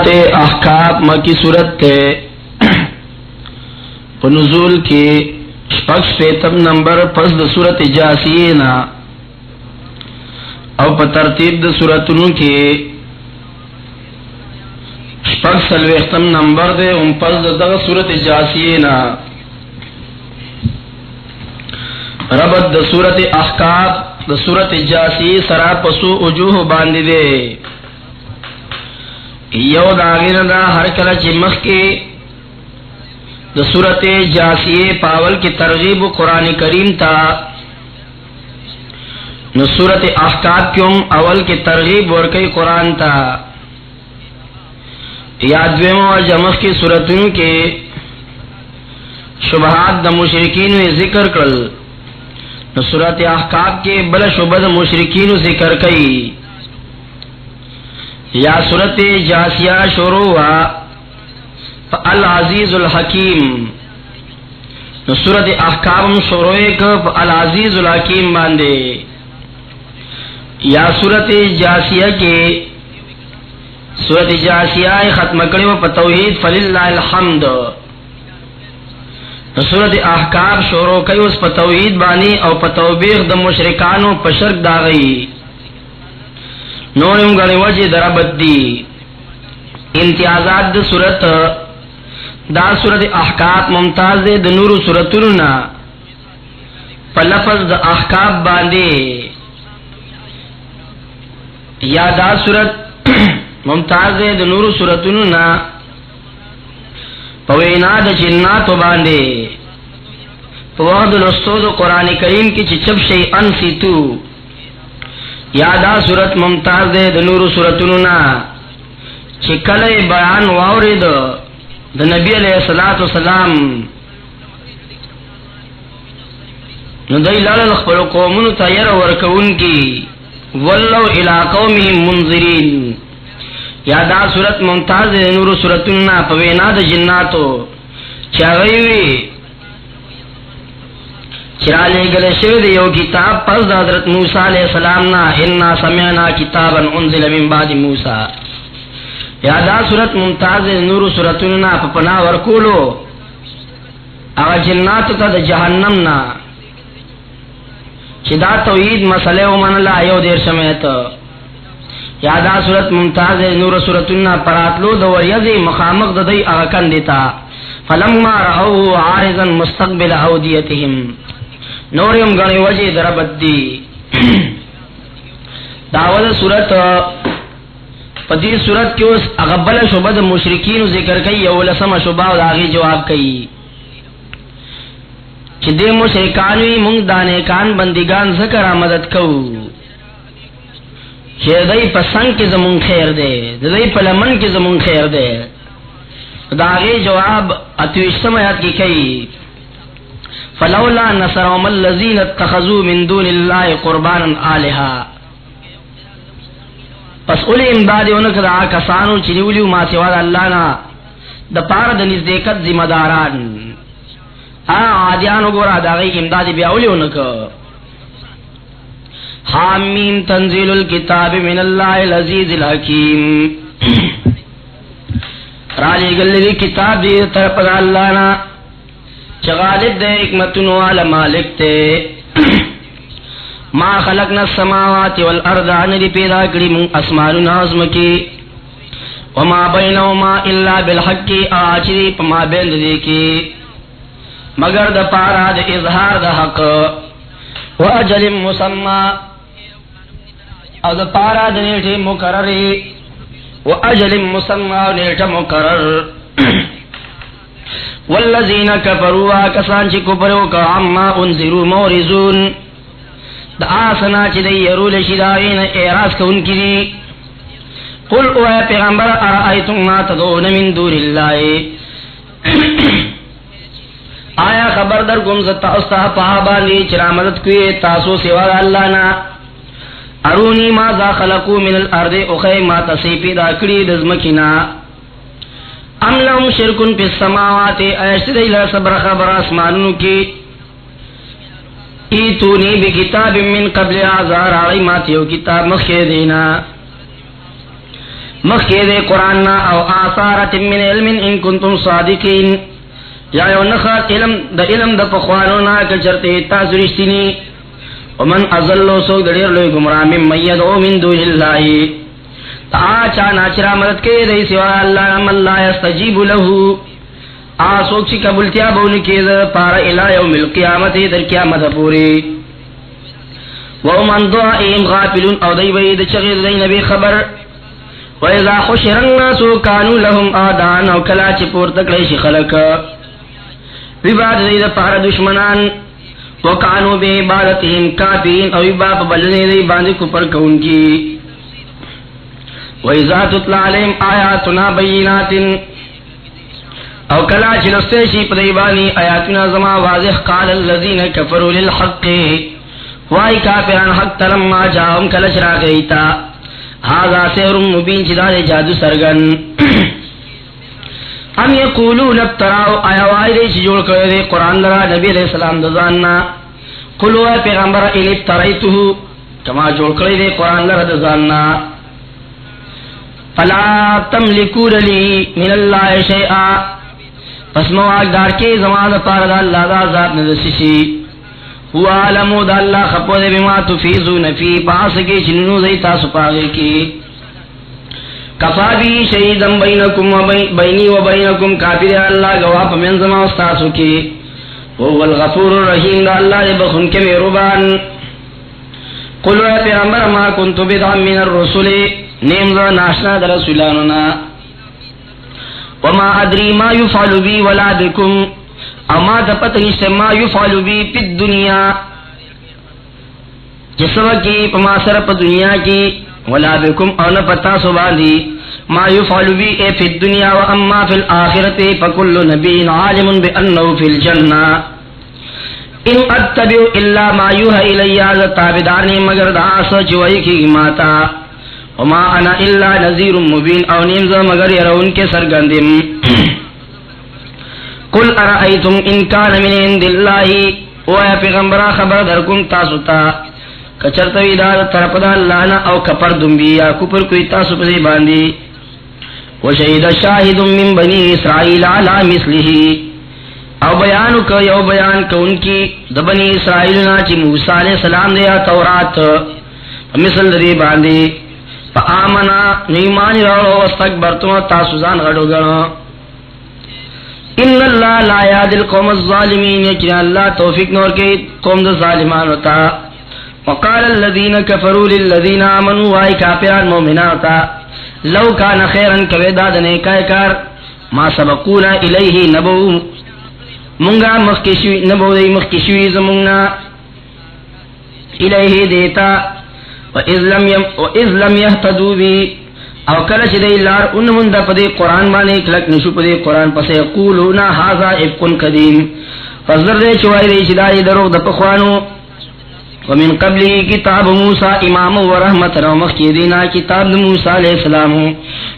سورت احکاب مکی صورت تے نزول کی شپکش پیتم نمبر پس دا صورت جاسینا او پا ترتیب دا صورتنو کی شپکش سلویختم نمبر دے ام پس دا دا صورت جاسینا ربط دا صورت احکاب دا صورت جاسی سرا پسو اجوہ باندی دے۔ یو داغین دا ہر کلا چی مخ کے دا صورت جاسی پاول کی ترغیب قرآن کریم تا نو صورت احقاب کیوں اول کی ترغیب ورکی قرآن تا یادویم و جمخ کی صورتوں کے شبہات دا مشرکین ذکر کرل نو صورت احقاب کے بل شبہ دا مشرکین ذکر کئی یا صورت جاسیہ شروع ہوا۔ العزیز الحکیم۔ نو صورت احکام شروع کب العزیز الحکیم باندے۔ یا صورت جاسیہ کے صورت جاسیہ ختم کرے و توحید فللہ الحمد۔ نو صورت احکام شروع کئی اس توحید بانی او پتوبیغ د مشرکانو پشرک داغئی نورم گڑی وجہ دربت دی امتیازات دا صورت دا صورت احکاب ممتاز دے دا نور صورتنا پا لفظ دا احکاب باندے یا دا صورت ممتاز دے دا نور صورتنا پا وینا دا جناتو باندے پا وقت لستو دا قرآن کریم کی چی چپ شئی انسی تو. یادا صورت ممتاز دے، د نور صورتنا چکل بیان واورے دو د نبی علیہ الصلات والسلام. نو دای لال خپل قومونو ته ير ورکون کی ولو الی قومهم منذرین. یادا صورت ممتاز دے نور صورتنا پوینا د جناتو. چاوی چرالے گلے شوی دی یو کتاب پس دا حضرت موسیٰ علیہ السلام نا انا سمعنا کتابا انزل من بعد موسیٰ۔ یادا صورت ممتاز نور صورتنا پپنا ورکولو۔ اگا جناتو تا دا جہنم نا۔ چی دا توحید مسئلے ومن اللہ ایو دیر سمیتا یادا صورت ممتاز نور صورتنا پراتلو دا وریضی مخامق دا دی اگا کن دیتا فلما رأو عارضا مستقبل اودیتهم نوریم گنی وجہ دربت دی داول صورت پدی صورت کی اس اغبل شبہ دا مشرکین ذکر کئی، یو لسم شبہ و داغی جواب کئی. چی دے مشرکانوی منگ دانے کان بندگان ذکر آمدد کو. چی دائی پسنگ کی زمون خیر دے، دائی پلمن کی زمون خیر دے. داغی جواب اتوشتم آیات کی کئی. فلولا نصرهم الذين اتخذوا من دون الله قربانا الها پس اولی امداد اونک دا کسانو چنیولیو ما سوا دا اللہ نا دا پار دا نزدیکت ذمہ داران آ عادیانو گورا دا غی امداد بیا اولی اونک حامیم تنزیل الكتاب من اللہ العزیز الحکیم. رالی گلی کتاب دی طرف دا اللہ نا چغالب دے حکمتن والا مالک تے۔ ما خلقنا السماوات والارض عن دی پیدا کری من اسمان نازم کی۔ وما بینهما الا بالحق کی آچری پما بین دی کی۔ مگر دا پارا دا اظہار دا حق۔ و اجل مسمى۔ او دا پارا دا نیٹی مقرری و اجل مسمى و نیٹ مقرر۔ والذین کفروا کسان چی کفروا کا عما انذروا مورزون. دا آسنا چی دی یرول شدائین اعراض کا ان کی دی. قل او پیغمبر، ارائیتم ما تدعون من دور اللہ. آیا خبر در گم زتا استا پاہبانی چرا مدد کوئی تاسو سوا اللہ نا. ارونی ما ذا خلقو من الارض اخی ما تصیفی دا کری دزمکینا ام لهم شرکن پی السماوات ایشت دیل صبر خبر اسمانو کی ایتونی بی کتاب من قبل آزار آئی ماتیو کتاب مخی دینا مخی دے قرآن نا او آثارت من علم ان کنتم صادقین یا یو نخات علم دا علم دا پخوانونا کچرتے تاسو رشتینی ومن ازلو سوک دا لوی گمراہ من میدعو من دون اللہ تا چا ناچرا مدد کے دے سوا اللہ من لا يستجیب لہو۔ آسوک چی قبولتیا بونکی دا پارا الہ یوم القیامت در قیامت پوری۔ ومن دعائیم غافلون۔ او دی بید چغیر دی نبی خبر۔ وَإِذَا خُشِرَ النَّاسُ كَانُوا لَهُمْ آدَانَ او کلا چی پورتک لیشی خلق۔ ویباد دی پار دشمنان۔ وکانو بے عبادتهم کافرین او باپ بلنے دی باندې کفر کون کی۔ وَإِذَا تُتْلَى عَلَيْهِمْ آيَاتُنَا بَيِّنَاتٍ او کلا چلستے شی پدیبانی آیاتنا زما واضح قال الذین کفروا للحق. وائی کافران حق تلما جاہم کلش را گئیتا. هذا سحر مبین چدا دے جادو سرگن. ام یقولون ابتراو آیا وائی دے چی جوڑ کرے دے قرآن لرا نبی علیہ السلام دزاننا. قلو اے پیغمبر ان ابترائیتو کما جوڑ کرے دے قرآن لرا دزاننا. فلا تملکون لی من اللہ شیئا. پس مواق دار کے زمان پارد اللہ دا ذات ندسیشی ہوا علمو دا اللہ خپو دے بما تفیزو نفی پاس کے چنو زیتا سپاگے کی. کفا بی شہیدم بینکم و بینی و بینکم کافر اللہ گواہ پمین زما استاسو کی. وہ الغفور الرحیم دا اللہ دے بخن کے میروبان قلو اے پیغمبر ما کنتو بدعا من الرسول نیم ذا ناشنا در رسولانونا. وما ادری ما یفعل بی ولا بکم اما دپت نشتے ما یفعل بی پی الدنیا جسو کی پما سر پا دنیا کی ولا بکم او نپتا سباندی ما یفعل بی اے فی الدنیا و اما فی الاخرت فکل نبی عالم بی انہو فی الجنہ. ان اتبعو الا ما یوہ الیہ تابدارنی مگر دا سچ وئی کی ماتا. وما انا الا نذیر مبین، او نیمز مگر یرون کے سرگندم قل ارائیتم ان کان من عند اللہ، او اے پیغمبرہ خبر درکم تاسوتا کچرتوی دا طرف دا اللہ نا او کپر دنبی یا کپر کوئی تاسو پسی باندی وشہید شاہد من بنی اسرائیل علا مثلہی او بیانو که یو بیان که ان کی دبنی اسرائیلنا چی موسیٰ علیہ السلام دیا تورات مثل دی باندی فا آمنا نیمانی روڑو واستکبرتو تاسوزان غڑو گڑو ان اللہ لا یاد القوم الظالمین یکن اللہ توفیق نور کے قوم دا ظالمان ہوتا وقال الذين كفروا للذين امنوا واي كافرون مؤمنان ہوتا لو كان خيرا كبدا دنے کار. ما سبقونا الیہ نبو منگا مخکشوی نبو دی مخکشوی زمونگنا الیہ دیتا. وَإِذْ لَمْ يَهْتَدُوا بِي او کله چې دی لار ان مند په دې قران باندې، کلک نشو په دې قران پسې یقولون هاذا افکن قدیم. فزر دې چوي دې چې دای درو د پخوانو ومن قبلی کتاب موسی امام و رحمت رو مخی دینا کتاب موسی علیہ السلام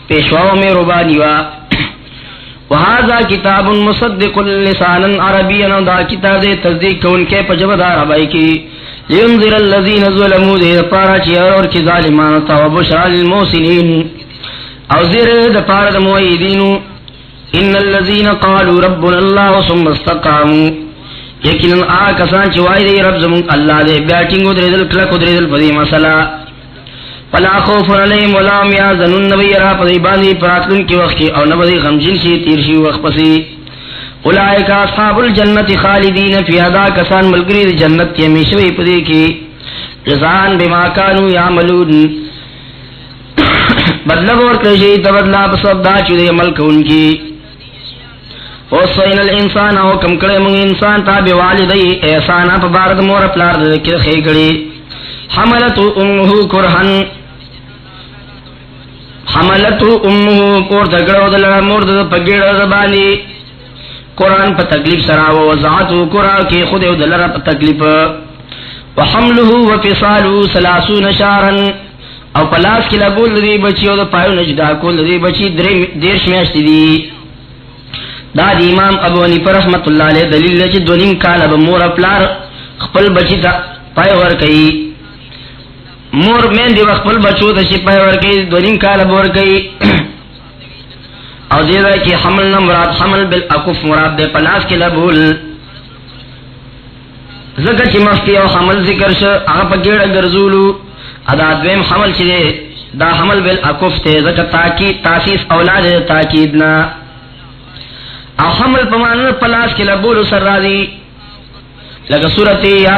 پیشواو میں ربانی وا. وهذا کتاب مصدق لسانا عربیا دا کتاب دے تصدیق کون کے پجب دا عربائی کی لینذر الذین ظلموا دے پارا چی اور کی ظالمان تا و بشرا للموسنین او زیر دا پارا دا موئیدینو ان الذین قالوا ربنا اللہ ثم استقاموا. یقینا آکسان چوائی دے رب زمون اللہ دے بیٹنگو دے دل کلکو دے دل پدی مسئلہ فلا خوف علیہم ولا هم یحزنون نبی را پدی باندی پراتلن کی وقت او نبی غمجن شی تیر شی وقت پسی اولئک اصحاب الجنت خالدین، فی ادا کسان ملگری دی جنت کی ہمیشہ پدی کی جزان بما کانوا یعملون. بدلہ اور کشی تبدلا بسب دا چودے عمل کون کی. وصین الانسان، او کم کرے من انسان تا بوالدی احسانا پا بارد مور پلار دکر خیگڑی حملتو امہو کرہن. حملتو امہو پور تکڑو دلر مورد پگیڑ زبانی. قرآن پا تکلیف سراو وزعاتو قرآن کی خود او دلر پا تکلیف. وحملہو وفصالو سلاسو نشارن او پلاس کی لگول دی بچی او دا پایو نجدا کول دی بچی دیرش میاشتی دی. دا دی امام ابو انی پر رحمت اللہ علیہ دلیل لے چی دو نیم کال اب مور اپلار خپل بچی تا پای ور کئی. مور مین دی وقت پل بچو تا شی شپای ورکی دو نیم کال بور کئی. او دیدہ کی حمل نمراد حمل بالاکف مراد دے پلاس کی لبول۔ زکر چی مختی او حمل ذکر شا آغا پا گیڑا گرزولو۔ ادا دویم حمل چی دے، دا حمل بالاکف تے، زکر تاکید، تاسیس اولاد دے تاکیدنا او حمل پا مانا پلاس کی لبولو سر راضی۔ لگا صورتی یا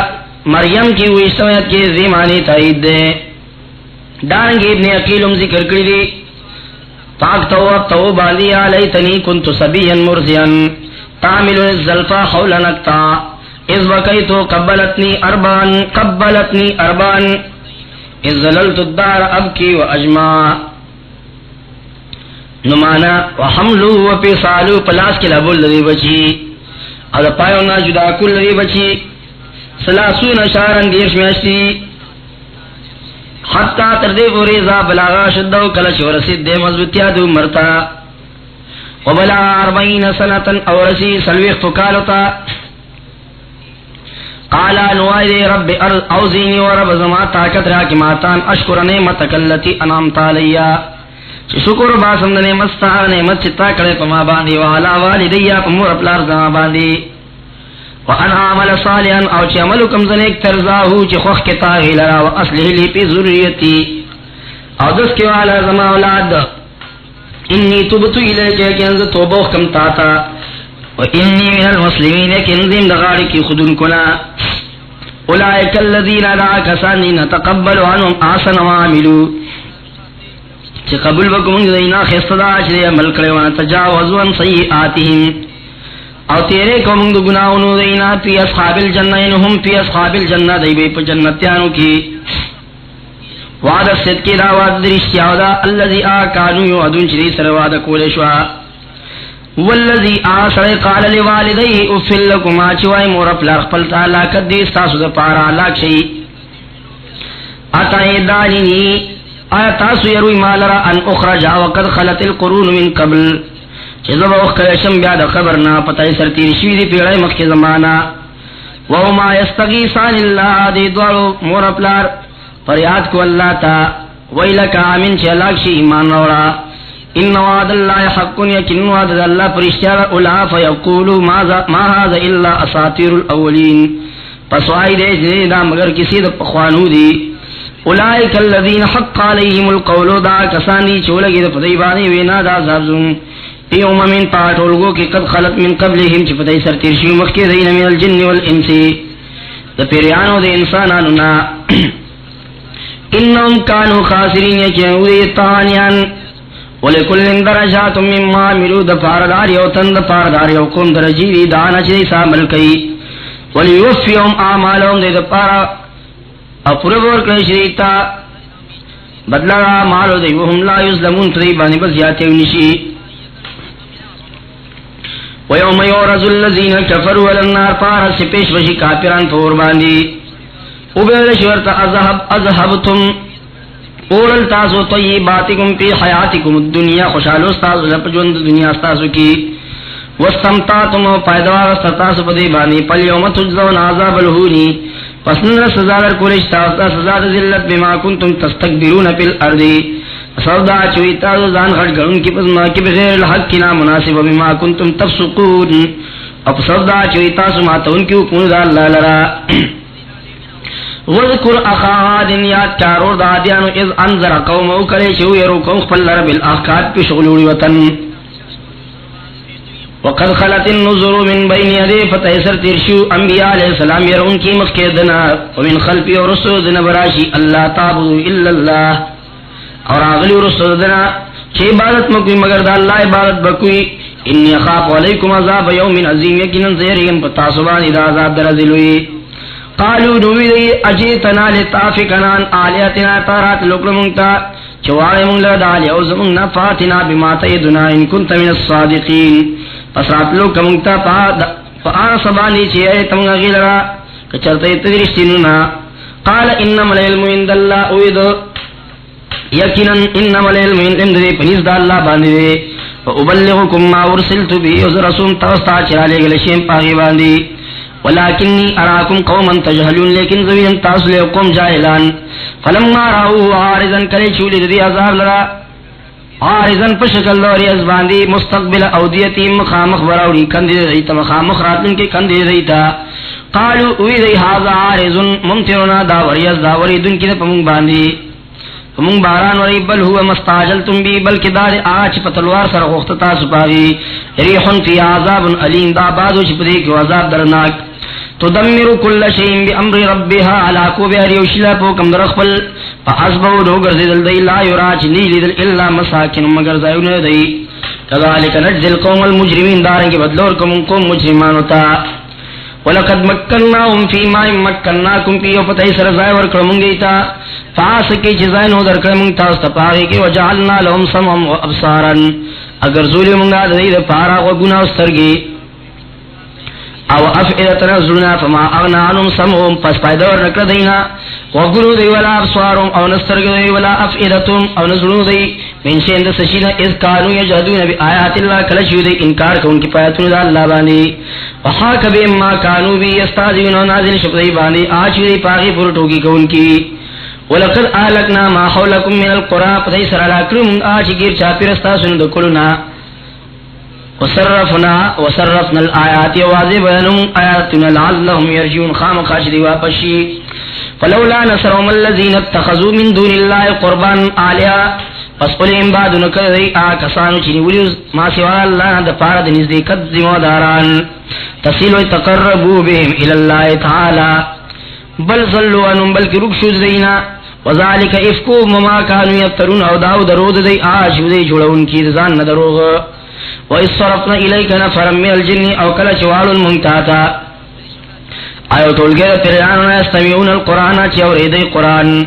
مریم کی ہوئی سمیت کی زیمانی تائید دے۔ ڈانگی ابن اقیلم ذکر کری دی پاک تو تو باندی آلی تنی سبیا مرزیا تعمل الزلفا حول نکتا. از وقیتو قبلتنی اربان قبلتنی اربان. از زللت الدار ابکی و اجماع. نمانا و حملو و پیسالو پلاس کے لبول لدی بچی. اور پایو نا جدا کل لدی بچی. سلاسون شارن دیش میشتی حتی تردی پوری زا بلاغا شدو کلش ورسید دے مضبطیا دو مرتا وبلا اربعین سنتن اورسی سلویخ فکالتا قالا نوائی دے رب اوزینی و رب زما طاقت را کی ماتان، اشکر نعمتک اللتی انامتا لیا شکر باسم دنے مستا نعمت چتا کڑے پما باندی والا والدیا پمور اپلار زما باندی. وانا عمل صالحا او چ عمل کم زنے ایک ترزاہو چ خوخ کے تاغی لرا و اصلح لی پی ذریتی۔ او دس کے والا زما اولاد، انی تبتو الیک کہ انز توبہ کم تاتا۔ و انی من المسلمین کہ انزم دغاڑی کی خودن کنا۔ اولائک الذین لا کسانی نتقبل عنهم احسن ما عملوا چ قبول بکم دینا خستدا چ عمل کرے و تجاوزوا عن سیئاتهم او تیرے کو منگ گناہوں دینا پی اصحاب الجنہ یعنی انہم پی اصحاب الجنہ دی بے پا جنتیانو کی۔ وعد الصدقی دا وعد درشتیا دا اللذی آکانو یو ادون چری سر وعد کولے شوا۔ والذی آسر قال لوالدی افل لکما چوائی مورف لرخ پلتا لاکت دی ستاسو دا پارا لاک شئی اتائی دانینی آیا تاسو یروی مالرا ان اخرجا، وقد خلط القرون من قبل۔ چیزا با اخ کلشم بیا دا خبرنا پتای سر تیر شوی دی پیڑای مخ کے زمانا وما یستغیثان اللہ دی دوارو مور اپلار. فریاد کو اللہ تا ویلک آمین چی اللہ شی ایمان روڑا ان وعد اللہ حق یکن وعد اللہ پرشتیار اولا فیقولو ما هذا الا اساطیر الاولین. پس وائی دے جی جنے دا مگر کسی دا پخوانو دی. اولائک الذین حق علیہم القولو دا کسانی چولگی دا فدیبانی وینا دا زابزون فی امم پاٹولگو کی قد خلق من قبلهم چی پتای سر تیرشی مخی دین من الجن والانسی دا پیریانو، دا انسانانونا انہم کانو خاسرین یچنو دی تانیان ولکل درجات مما عملو، دا پارداری او تن، دا پارداری او کم درجی دی دانا چی دی سامل کئی۔ ولیوفیهم آمالهم دی دا پارا اپربور کنشریتا بدلا مالو دی وهم لا یظلمون تری بانی بس یاتی ونشی ويوم يورز الذين كفروا على النار پارس پیش وشی کافران فور باندی اوبیل شورت اذهب اذهبتم اورل تاسو طیباتکم فی حیاتکم الدنیا خوشحالو تاسو لپ ژوند دنیا تاسو کی۔ واستمتعتم فائدہ تاسو پدی باندې پل یوم تجزون عذاب الهونی پس نن سزا در کولش تاسو سزا ذلت بما کنتم تستكبرون فی الارض۔ سودا چوی تاسو ځان غړ غړون کی پس ما کی بغیر الحق کنا مناسب بما کنتم تفسقون. اب سودا چوی تاسو ما ته ان کی حکم دا الله لرا. وذکر اخا عاد یاد چارو دادیانو اذ انذر قوم او کله شو يرو قوم خپل رب الاحقاد په شغلوړي وطن. وقد خلت النذر من بين يدي فتيسر ترشو انبياء علیہ السلام يرون کی مخکدنا ومن خلفي ورسول دنا براشي الله تعبدوا الا الله اور اغلی رسول دنا چھ عبادت مکوی، مگر دا اللہ عبادت بکوی، انی خاف علیکم عذاب یوم عظیم، یقیناً زیریم پتا سبانی دا عذاب در ازلوی قالو نوی دی، اجیتنا لتافکنان آلیتنا تارات لکرمونتا چوائے مونگ لگا دالی او زمونگ نفاتنا بما تیدنا ان کنت من الصادقین. پس رات لکرمونتا پا آن سبانی چھ ایتم غیل را کچرتا تدرشتننا قال انما العلم عند اللہ، اویدو یقینا انما العلم عند ذی پنیز دا اللہ باندې دی او ابلغکم ما ارسلت به از رسول توستا چرا لے گلے شیم پاگی باندې ولکنی اراکم قوما تجهلون لیکن زوین تاسو له قوم جاهلان فلما راو عارضن کلی چولی دی عذاب لرا. عارضن پشکل لوری از باندی. مستقبل اودیتی مخامخ براوری کندی دیتا. مخامخ راتن کی کندی دیتا. قالو اوی دی حاضا عارضن. ممترنا داوری از داوری دن کی دا پمونگ باندی. پمونگ باران وری بل هو مستعجل تم بی بلکہ دار آچ پتلوار سر غختتا سپاگی ریحن فی عذاب علیم، دا بازو چپدی کی عذاب درناک۔ تدمر كل شيء بامر ربها على کو بیاری وشلا پو کم درخل فاسبو دو گرزل دی، لا یراج نی لیدل الا مساکن مگر زایون دی۔ كذلك نجزي القوم المجرمين دارن کے بدلور کم قوم مجرمان ہوتا ولقد مكنناهم في ما مكنناكم فيه فتح سر زای ور فاس کی جزائن ہو در کرمنگ تا استپاگی کی وجعلنا لهم سمعا وابصارا اگر ظلم منگا دی پارا و گناہ استرگی۔ او افئدتنا زلنا فما اغنا عنهم سمهم پس پایدور نکر دینا۔ وگرو دی ولا افسوارهم او نسترگ دی ولا افئدتهم او نزلو دی۔ من شیند سشینا اذ کانو یجهدون بی آیات اللہ کلشیو دی، انکار کون کی پایتون دا اللہ باندی۔ وحاک بی اما کانو بی استازیون و نازل شکر دی باندی۔ آچو دی پاغی پرٹوکی کون کی۔ ولقد آلکنا ما حولکم من القرآن پتای سر علا کرم آچی گیر چاپی رستا سنو دکلنا وصرفنا وصرفنا الآيات واضح بينهم آياتنا لعلهم يرجون خام خاشدي واپشي فلولا نصرهم الذين اتخذوا من دون الله قربان آلیا، پس قلیم بعد نکر دی آکسانو چنی ولیو ما سوا اللہ دا پارد نزدیکت زموداران تصیلو تقربو بهم الاللہ تعالی. بل ظلو انم بلکی رکشوز دینا. وذالک افکو مما کانو یفترون، او داو درود دی آشو دی جوڑون کی دزان ندروغ وَإِذْ صَرَفْنَا إِلَيْكَ نَفَرًا مِنَ الْجِنِّ أَوْ كَلَ شَوَالٌ مُنْتَاتَا آیو ټولګه پیرانو استمیون القرآن، چې اورېدې قرآن.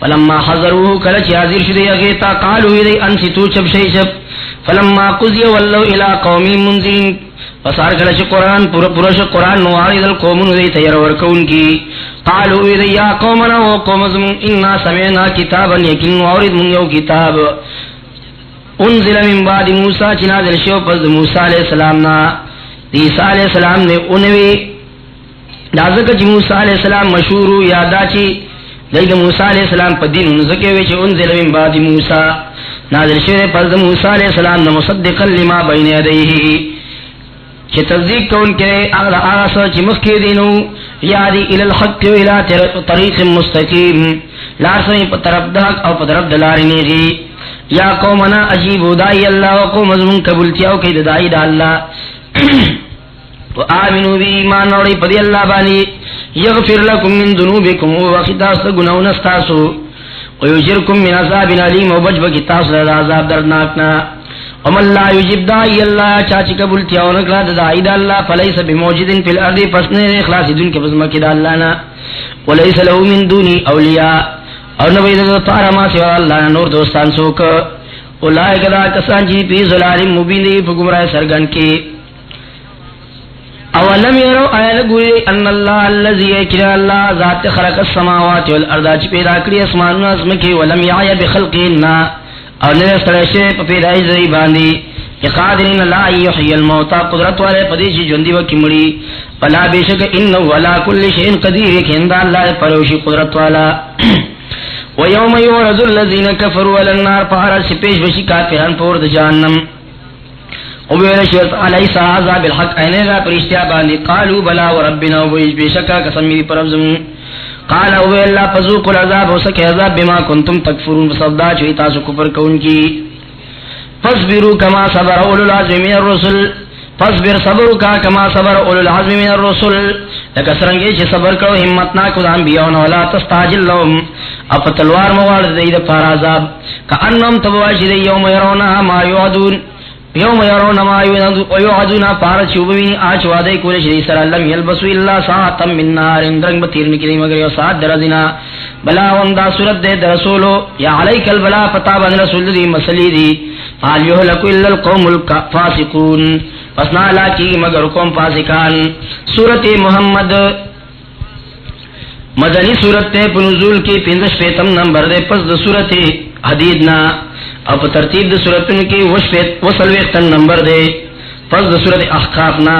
فلما حضروه، کله چې حاضر شې هغه تا قالو دې انسیتو چپ شي چپ. فلما قضي ولوا الى قوم منذرين پسار کله چې قرآن پورا پورا شو، قرآن نو اړې دل قومونو دې تیار ورکون کی قالو دې یا قومنا او قوم سمعنا کتابا یقین اورید مون یو کتاب انزل من بعد موسیٰ چنا دل شو پس موسیٰ علیہ السلام نا. عیسیٰ علیہ السلام نے انوی دازک چی جی موسیٰ علیہ السلام مشہور یادا چی. دید موسیٰ علیہ السلام پا دین انزکے وی چی انزل من بعد موسیٰ نازل شو پس موسیٰ علیہ السلام نا مصدقا لما بین یدیہی چی تصدیق کون کے اغلا آسا چی مخی دینو، یادی الالحق و الى طریق مستقیم، لارسنی پا طرف دحق او پا طرف دلاری نیگی یا قومنا عجیب دائی اللہ و قوم ازمون قبولتیاو کئی دائی دا اللہ۔ و آمنو بی ایمان نوڑی پدی اللہ بانی۔ یغفر لکم من ذنوبکم و وقتاس گناون استاسو و یجرکم من عذاب علیم و بجب کی تاس دا عذاب دردناکنا ومن لا یجب دائی، اللہ چاچی قبولتیاو نکلا دائی دا اللہ، فلیس بموجدن فی الارض پسنے اخلاصی دن کے بزمکی دا اللہ نا۔ ولیس لہو من دونی اولیاء۔ اور نبی دا پارا ما سوا اللہ نور دوستان سوک۔ اولائے کدا کسان جی پی ظلال مبین دی فگمراہ سرگن کی۔ اولم یرو آیل گوری ان اللہ اللذی اکرا اللہ ذات خلق السماوات والارض چی پیدا کری اسمان نظمکی ولم یعی بخلقینا اور نرے سرشے پا پیدای زی باندی اقادرین لا یحیی الموتا قدرت والے پدیشی جندی وکی مڑی۔ فلا بیشک انہو ولا کل شئین قدیر کھندا اللہ پروشی قدرت والا۔ ويوم يورد الذين كفروا على النار فهر سپیش بشی کافران پور د جہنم۔ او ویل شرط علیس عذاب الحق، اینے را پرشتیا باندې قالوا بلا وربنا ویش بشکا قسم می قال او اللہ فذوقوا العذاب وسک عذاب بما كنتم تکفرون صدا چوی تاسو کفر کون کی فاصبروا كما صبر اولو العزم من الرسل۔ فاصبر، صبر کا کما صبر اولو العزم من الرسل۔ لکه سرنګي چې صبر کړو همت نا کو ځان بیاو نو تستعجل لهم۔ اپ تلوار مو ور دې د پار عذاب۔ کانم تبواشي دی یوم يرون ما يعدون یوم يرون ما يعدون پار چوبوی اچ وعده کول شي سر الله يلبس الا ساعتم من نار اندرنګ بتیر نکړي مگر یو سات درزینا بلا وندا صورت دے رسولو یا علیک البلا، پتا باندې رسول دی مسلی دی. قال يهلك الا القوم الفاسقون. پس نہ کی مگر قوم فاسقان. سورت محمد. مدنی سورت تے پنزول کی پندش پیتم نمبر دے، پس دا سورت حدید نا اپ ترتیب دا سورتن کی وش پیت وصل ویختن نمبر دے۔ پس دا سورت احقاف نا۔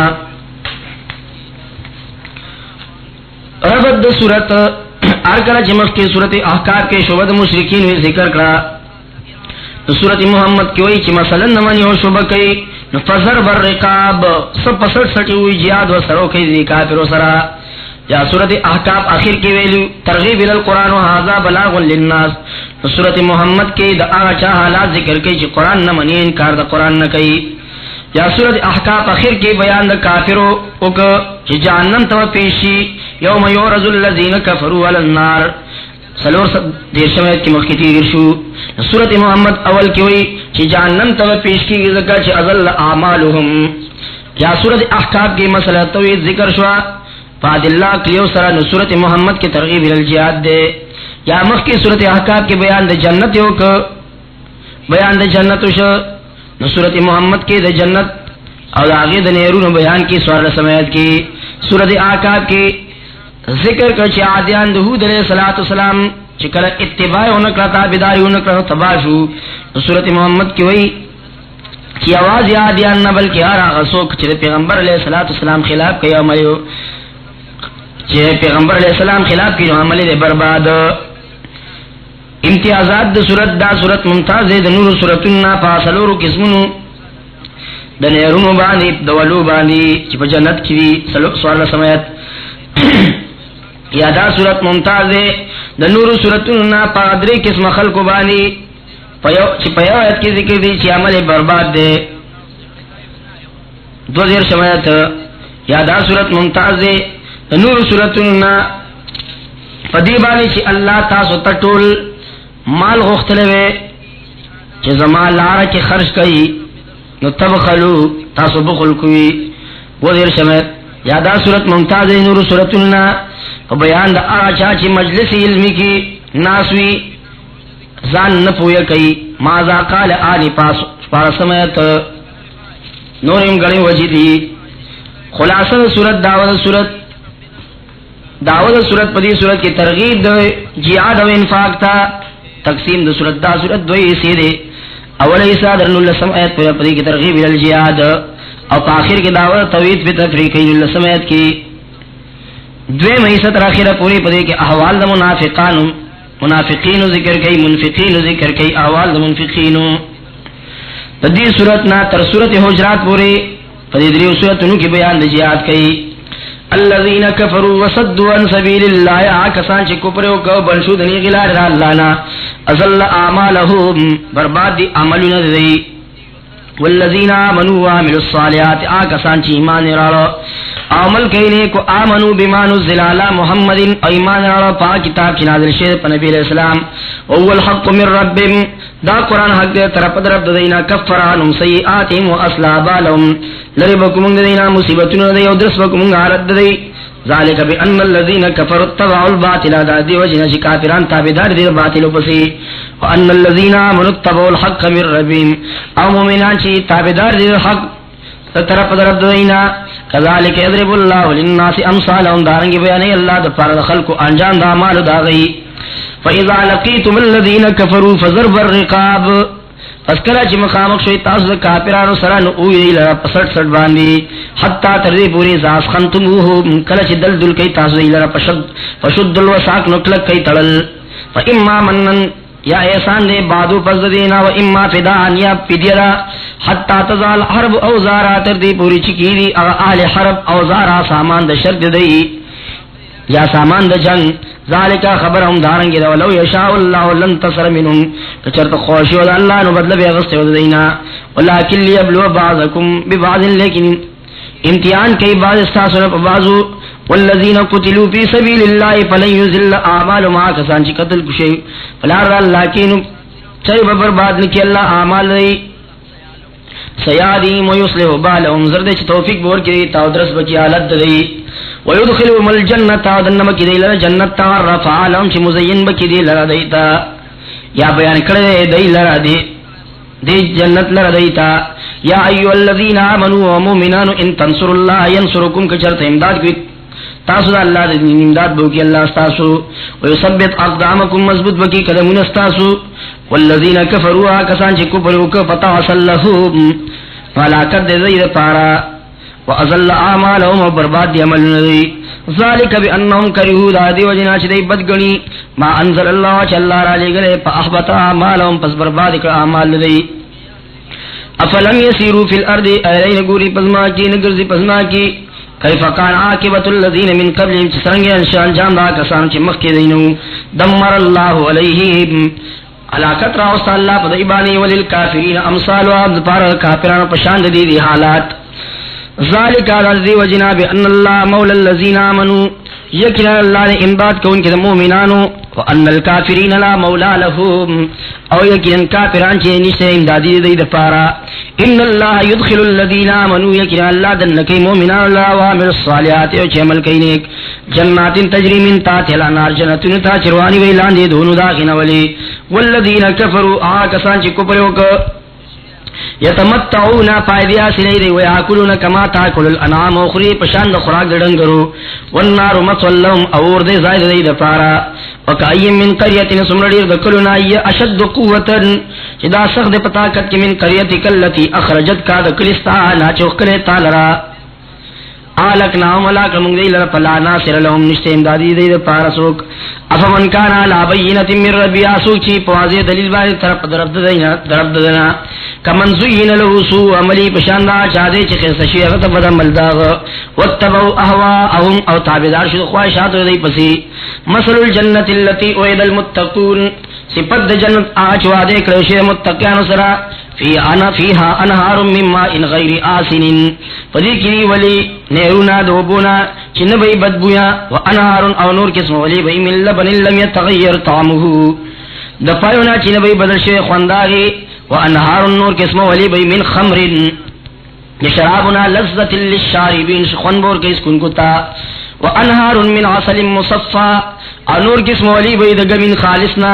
ربط دا صورت ارکل چمخ کی صورت احکار کے شعبت مشرکین ہوئی ذکر کرا۔ صورت محمد کی ہوئی چی مثلا نمانی ہو شعبہ کئی فضر بر رقاب، سب پسر سٹی ہوئی جیاد و سرو کئی ذی کافر و سرا۔ یا صورت احکاب آخر کی ویلو ترغیب الالقرآن و حاضا بلاغ للناس۔ صورت محمد کی دا آغا چاہ حالات ذکر کئی چی قرآن نمانی انکار دا قرآن نکئی۔ یا صورت احکاب آخر کی بیان دا کافرو اکا چی جہنم تو پیشی یوم یورز اللذین کفروا النار۔ سلور سب دیر شمایت کی مخی تیر شو۔ صورت محمد اول کی ہوئی چی جہنم تو پیش کی ذکر چی ازل اعمالهم یا صورت احکاب کی مسئلہ توید ذکر شوا۔ فاد اللہ کلیو سرا نصورت محمد کی ترغیب الجہاد دے۔ یا مخ کی صورت احکاب کی بیان دے جنت یو کو بیان دے جنت شو نصورت محمد کی دے جنت اور آگے دے نیرون بیان کی سوار سمیت کی صورت احکاب کی ذکر کر چی آدیان دہود علیہ السلام چکر اتباع انکرا تابداری انکرا تباشو نصورت محمد کی وئی کی آواز یادیان نبل کی آرہ غصوک چی پیغمبر علیہ السلام خلاف کیا ملیو چی پیغمبر علیہ السلام خلاف کی جو عملی دے برباد امتیازات دا صورت دا صورت ممتاز دا نور صورتنا پاسلورو قسمونو. دا نیرونو باندی دا ولو باندی چی پا جنت کی دی سوال سمیت یا دا صورت ممتاز دے دا نور صورتنا پا پادری قسم خلقو باندی چی پا یو ایت کی ذکر دی چی عمل برباد دے دو زیر سمیت یا دا صورت ممتاز دے نور صورتنا فدیبانی چی اللہ تاسو تٹول مال غختلے وے چی زمان لارا کی خرش کئی نو تب خلو، تاسو بخل کوئی وہ دیر شمت یادا صورت ممتاز نور صورتنا بیان دا آچا چی مجلس علمی کی ناسوی زان نپویا کئی مازا قال آنی پاس پارسمیت نورم گڑی وجی دی خلاصہ صورت دعوت صورت. داود صورت پدی صورت کی ترغیب دو جیاد و انفاق تا تقسیم دو صورت، دا صورت دو ایسی دے. اول ایسا در نول سمعیت پر پدی کی ترغیب الجیاد. او پاخر کی دعوت توید پی تفریقی نول سمعیت کی. دوی محیصت راخیر پوری پدی کی احوال دا منافقان منافقین ذکر کئی منفقین ذکر کئی احوال دا منفقین پدی صورت نا تر صورت حجرات پوری، پدی دریو صورت انو کی بیان دا جیاد کئی الذين كفروا وصدوا عن سبيل الله عكسان چې کوپر او کو بنشو دني غلار اللہ نا ازل اعمالهم، برباد دي عملونه دي والذين امنوا وعملوا الصالحات آکسان چې ایمان رالو عمل کہنے کو آمنوا بما نزل محمد ایمان رالو پاک کتاب چی نازل شیر پا نبی علیہ السلام۔ وهو الحق من ربهم۔ دا قرآن حق دے طرف درب دینا کفر عنهم سیئاتهم و اصلاح بالهم۔ لربکم دینا مصیبتنا دی و درس بکم عرد دی۔ ذالک بان الذين كفروا اتبعوا الباطل دا دی وجنا شي کافران تابعدار دي باطل پسي وان الذين امنوا اتبعوا الحق من ربهم۔ او مؤمنان شي تابعدار دي حق۔ طرف طرف دینا كذلك يضرب الله للناس امثالهم دارنگ بیان اللہ د پر خلق انجام دا مال دا گئی فاذا لقيتم الذين كفروا فضرب الرقاب. پس کلا چی مخامق شوی تاسو دا کافرانو سران اوی لرا پسٹ سٹ باندی. حتی تردی پوری زاس خنتموہو. کلا چی دل دل کئی تاسو دی لرا پشد دل و ساک نکلک کئی تڑل. فا منن یا احسان دے بادو پس دینا و اما فدان یا پدیرا حتی تزال حرب اوزارا تردی پوری چکی دی. اغا آل حرب اوزارا سامان دا شرک دی. یا سامان دا جنگ. ذالکا خبر ہم دارنگی دا. ولو یشاء اللہ لن تصر منہم. کچرت خوشی ودا اللہ نو بدل بے غست ودا دینا. ولیکن لیبلو بعضکم ببعض لیکن. امتحان کئی بعض استاسونا پا بعضو. والذین قتلوا فی سبیل اللہ فلن یزل آمال ما کسان چی قتل کشی فلار اللہ کینو چای برباد نکی اللہ آمال دی۔ سیادیم و یسلح بالهم، زرد چی توفیق بور کی تاو درس بکی حالت دی۔ ويدخلهم الجنة ودنم کی دی، لرا جنت تعرف عالم چی مزین بکی دی، لرا دیتا یا بیان کرده دی لرا دی۔ دی جنت لرا دیتا یا ایو الذین آمنوا و ان تنصر اللہ، ینصرکم، کچرت امداد کوئی تاسو دا اللہ دی امداد بوکی اللہ استاسو. ویثبت اقدامکم مضبوط بکی قدمون استاسو. والذین کفروا، کسان چی کفروا کفتا وصلہو فلاکت دی زید پارا. وازل اعمالهم وبرباد عمل ندی. ذالک بانهم کرهوا ذادی وجنا چدی بدگنی. ما انزل الله چ را لے گلے، فاحبط اعمالهم پس برباد ک اعمال ندی. افلم يسيروا في الارض اين غوري پزما کی، نگرزی پزما کی. کیف کان عاقبت الذین من قبل سرنگ انشان جان دا کسان چ مخ کی دینو، دمر الله علیہم. علاقت را راوست اللہ پدی بانی وللکافرین امثال و عبد پار کافران پشاند دی دی حالات. ذالک علی وجنا بان اللہ مولا الذین آمنوا. یقینا اللہ نے امداد کو ان کے مومنانو وان الکافرین لا مولا لهم۔ او یقینا کافران چے نشتے امدادی دی دپارا ان اللہ يدخل الذین آمنوا۔ یقینا اللہ دن کی مومنان اللہ وامر الصالحات۔ او چے عمل کئی نیک جنات تجری من تحت الانار جنتن تا چروانی ویلان دی دونو داخن ولی۔ والذین کفروا آکسان چے کپریو کو یتمتعون فائدیا سنئی دی ویاکلون کما تاکل الانعام اخری پشاند خوراک دڑنگرو والنار مطولهم اور دی زائد دی دفارا وکائی من قریتن سمردیر دکلنا ای اشد قوتا چدا سخت پتاکت کی من قریتی کلتی اخرجت کا دکلستا ناچوخ کلے تالرا آلک نام ملاک منگ دی لرا پلا ناصر لهم نشتے امدادی دی دی پارا سوک. افمن کانا لا بینت من ربی آسوک چی پوازی دلیل باری طرف درب دینا درب دینا. کمن زوین له سو عملی پشاندا چادے چی خیس شیغت بدا ملداغ. واتبعو احوا اهم او تابدار شد خواہشات دی پسی. مثل الجنت اللتی اوید المتقون. سپد جنت آچ وعدے کرشی متقیان سرا. فی انا فیها انہار من ماء غیر آسن فدی کری ولی نیرونا دوبونا چن بئی بدبویا و انہار او نور قسم ولی بئی من لبن لم يتغیر طعمه دفایونا چن بئی بدل شوی خوانداغی و انہار نور قسم ولی بئی من خمر شرابنا لذت للشاربین خونبور کے اس کنکتا و انہار من عسل مصفا نور قسم ولی بئی دگمین خالصنا.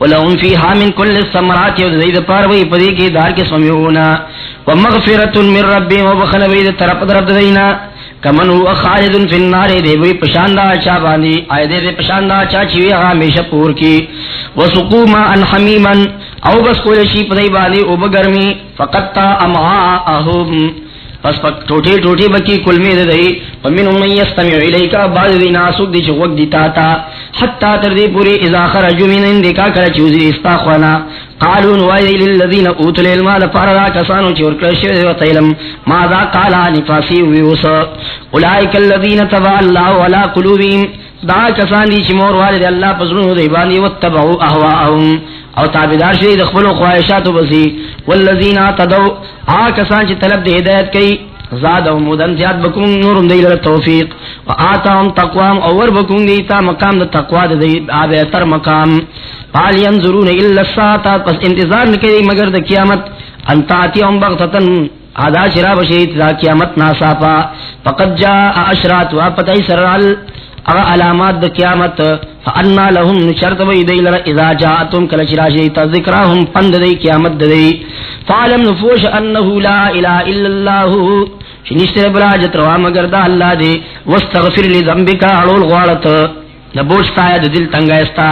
ولهم فيها من كل الثمرات وزيد پاروي پدي کی دار کے سميونا ومغفرة من ربي وبخل بيد طرف درب دینا کمن هو خالد في النار دے وی پشاندا چا باندی، آئے دے پشاندا چا چوی ہمیشہ پور کی۔ وسقوا ما ان حمیما، او بس کول شی پدی باندی، او بگرمی، فقط تا امعاءهم پس پک ٹوٹی ٹوٹی بکی کل میں دے دئی ومن من یستمع الیکا، بعض دی ناسوک دی چوک دی تاتا، حتی تر تردی پوری اذا خرجو من اندکا کر چوزی استا خوانا قالون وائی للذین اوتل علم لفاردا کسانو چور کرشو دی وطیلم ماذا قالا نفاسی ویوس اولائک الذین تبع اللہ ولا قلوبیم دا کسان دی چمور والد اللہ پزرون دی باندی واتبعو احواءهم او تابدار شوی دخبلو خواہشاتو بسی والذین آتدو آکسان چی طلب دی ہدایت کئی زاد او زیاد بکون نورم دی لر توفیق. و آتاهم تقوام اور بکون دی تا مقام دا تقوا دی آبیتر مقام. پال ینظرون الا الساعتا پس انتظار نکری مگر دا قیامت. انتاتی ام بغتتن آدھا شراب شید دا قیامت ناساپا فقد جا اشرات و پتای سرال اغا علامات دا قیامت فانا لهم نشرت بی دی لر اذا جاعتم کل شراشی تا ذکراهم پند دی قیامت دی فعلم نفوش انہو لا الہ الا اللہ شنشتر براجت روا مگر دا اللہ دی وستغفر لی ذنبکا علول غوارت نبوشتا یا دل تنگایستا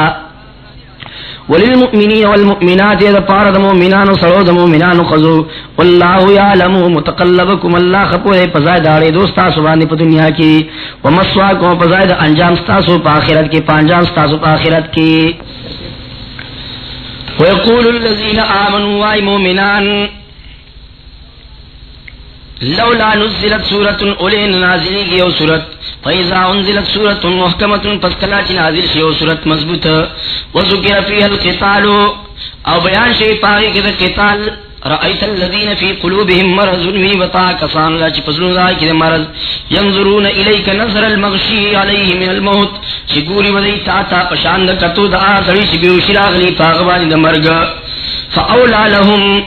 وللمؤمنین والمؤمنات اذا پار دمو منان سرو دمو منان خزو واللہ یعلم متقلبکم اللہ خپو ہے پزائد دوستا سبانی پا دنیا کی. ومسواکم پزائد انجام ستاسو پا آخرت کی پانجام ستاسو پا آخرت کی. ويقول الذين آمنوا واي مؤمنان لولا نزلت سورة أولين نازلی گی او سورت فیضا انزلت سورة محکمت پس کلا چی نازل شی او سورت مضبوط، وذکر فیها القتال، او بیان شی پاگی کتا قتال رأيت الذين في قلوبهم مرض وی بتا کسان لا چ پسلو دا کی مرض ينظرون اليك نظر المغشي عليه من الموت چګوري ودی تا تا پشان کتو دا سړي چې بیو شراغلی پاغوان د مرګ فاولا لهم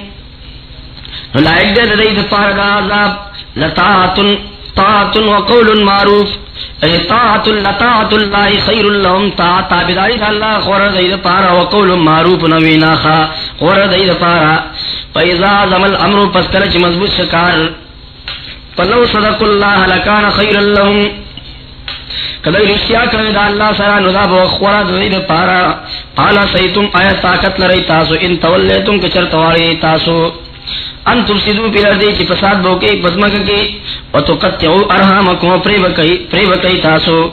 لایک دې دې د پاره دا عذاب لطاعت طاعت وقول معروف طاعت لطاعت الله خير لهم طاعت تابعداري الله خور دې د پاره وقول معروف نوینا خا. خور دې د پاره فیضا زمل امر پس کل مضبوط شکار. فلو صدق اللہ لکان خیر اللہم کدی رشتیا کرنے دا اللہ سرا ندا بخورا دید پارا. پالا سیتم آیا طاقت لرئی تاسو. ان تولیتم کچر تواری تاسو. ان تفسدو پی لردی چی فساد بوکی پزمک کی و تقطعو ارحامکو پریب کئی تاسو۔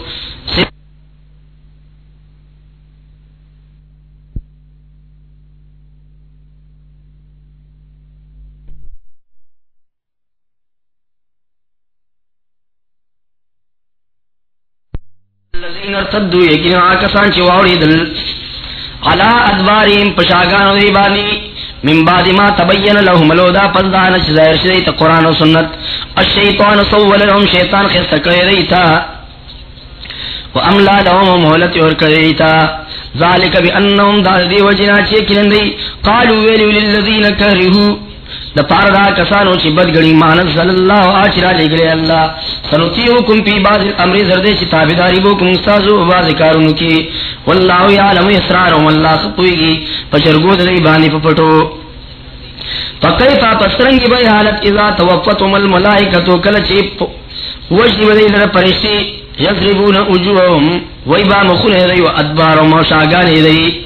الذين ارتدوا يكن آكسان چی واوری دل علا ادباریم، پشاگانو دی بانی۔ من بعد ما تبين لهم الهدى فزدان ظاهر شديت قران و سنت. الشيطان سول لهم شيطان خست كيريتا واملا لهم مهلت اور كيريتا ذلك بانهم ذي وجنا چيكن دي قالوا ويل للذين كرهوا دا پار دا کسانو چی بد گڑی مانت صلی اللہ آچرا لے گلے اللہ سنتیو کم پی باز امر زردے چی تابداری بو کم استازو باز کارونو کی واللہ یعلم اسرارم اللہ خپوئی گی پچرگو دی بانی پپٹو فکیفا پسرنگی بای حالت اذا توفتم الملائکتو کل چی وجدی بدی لر پرشتی یضربون اجوهم ویبا مخون دی، و ادبارم و شاگان دی.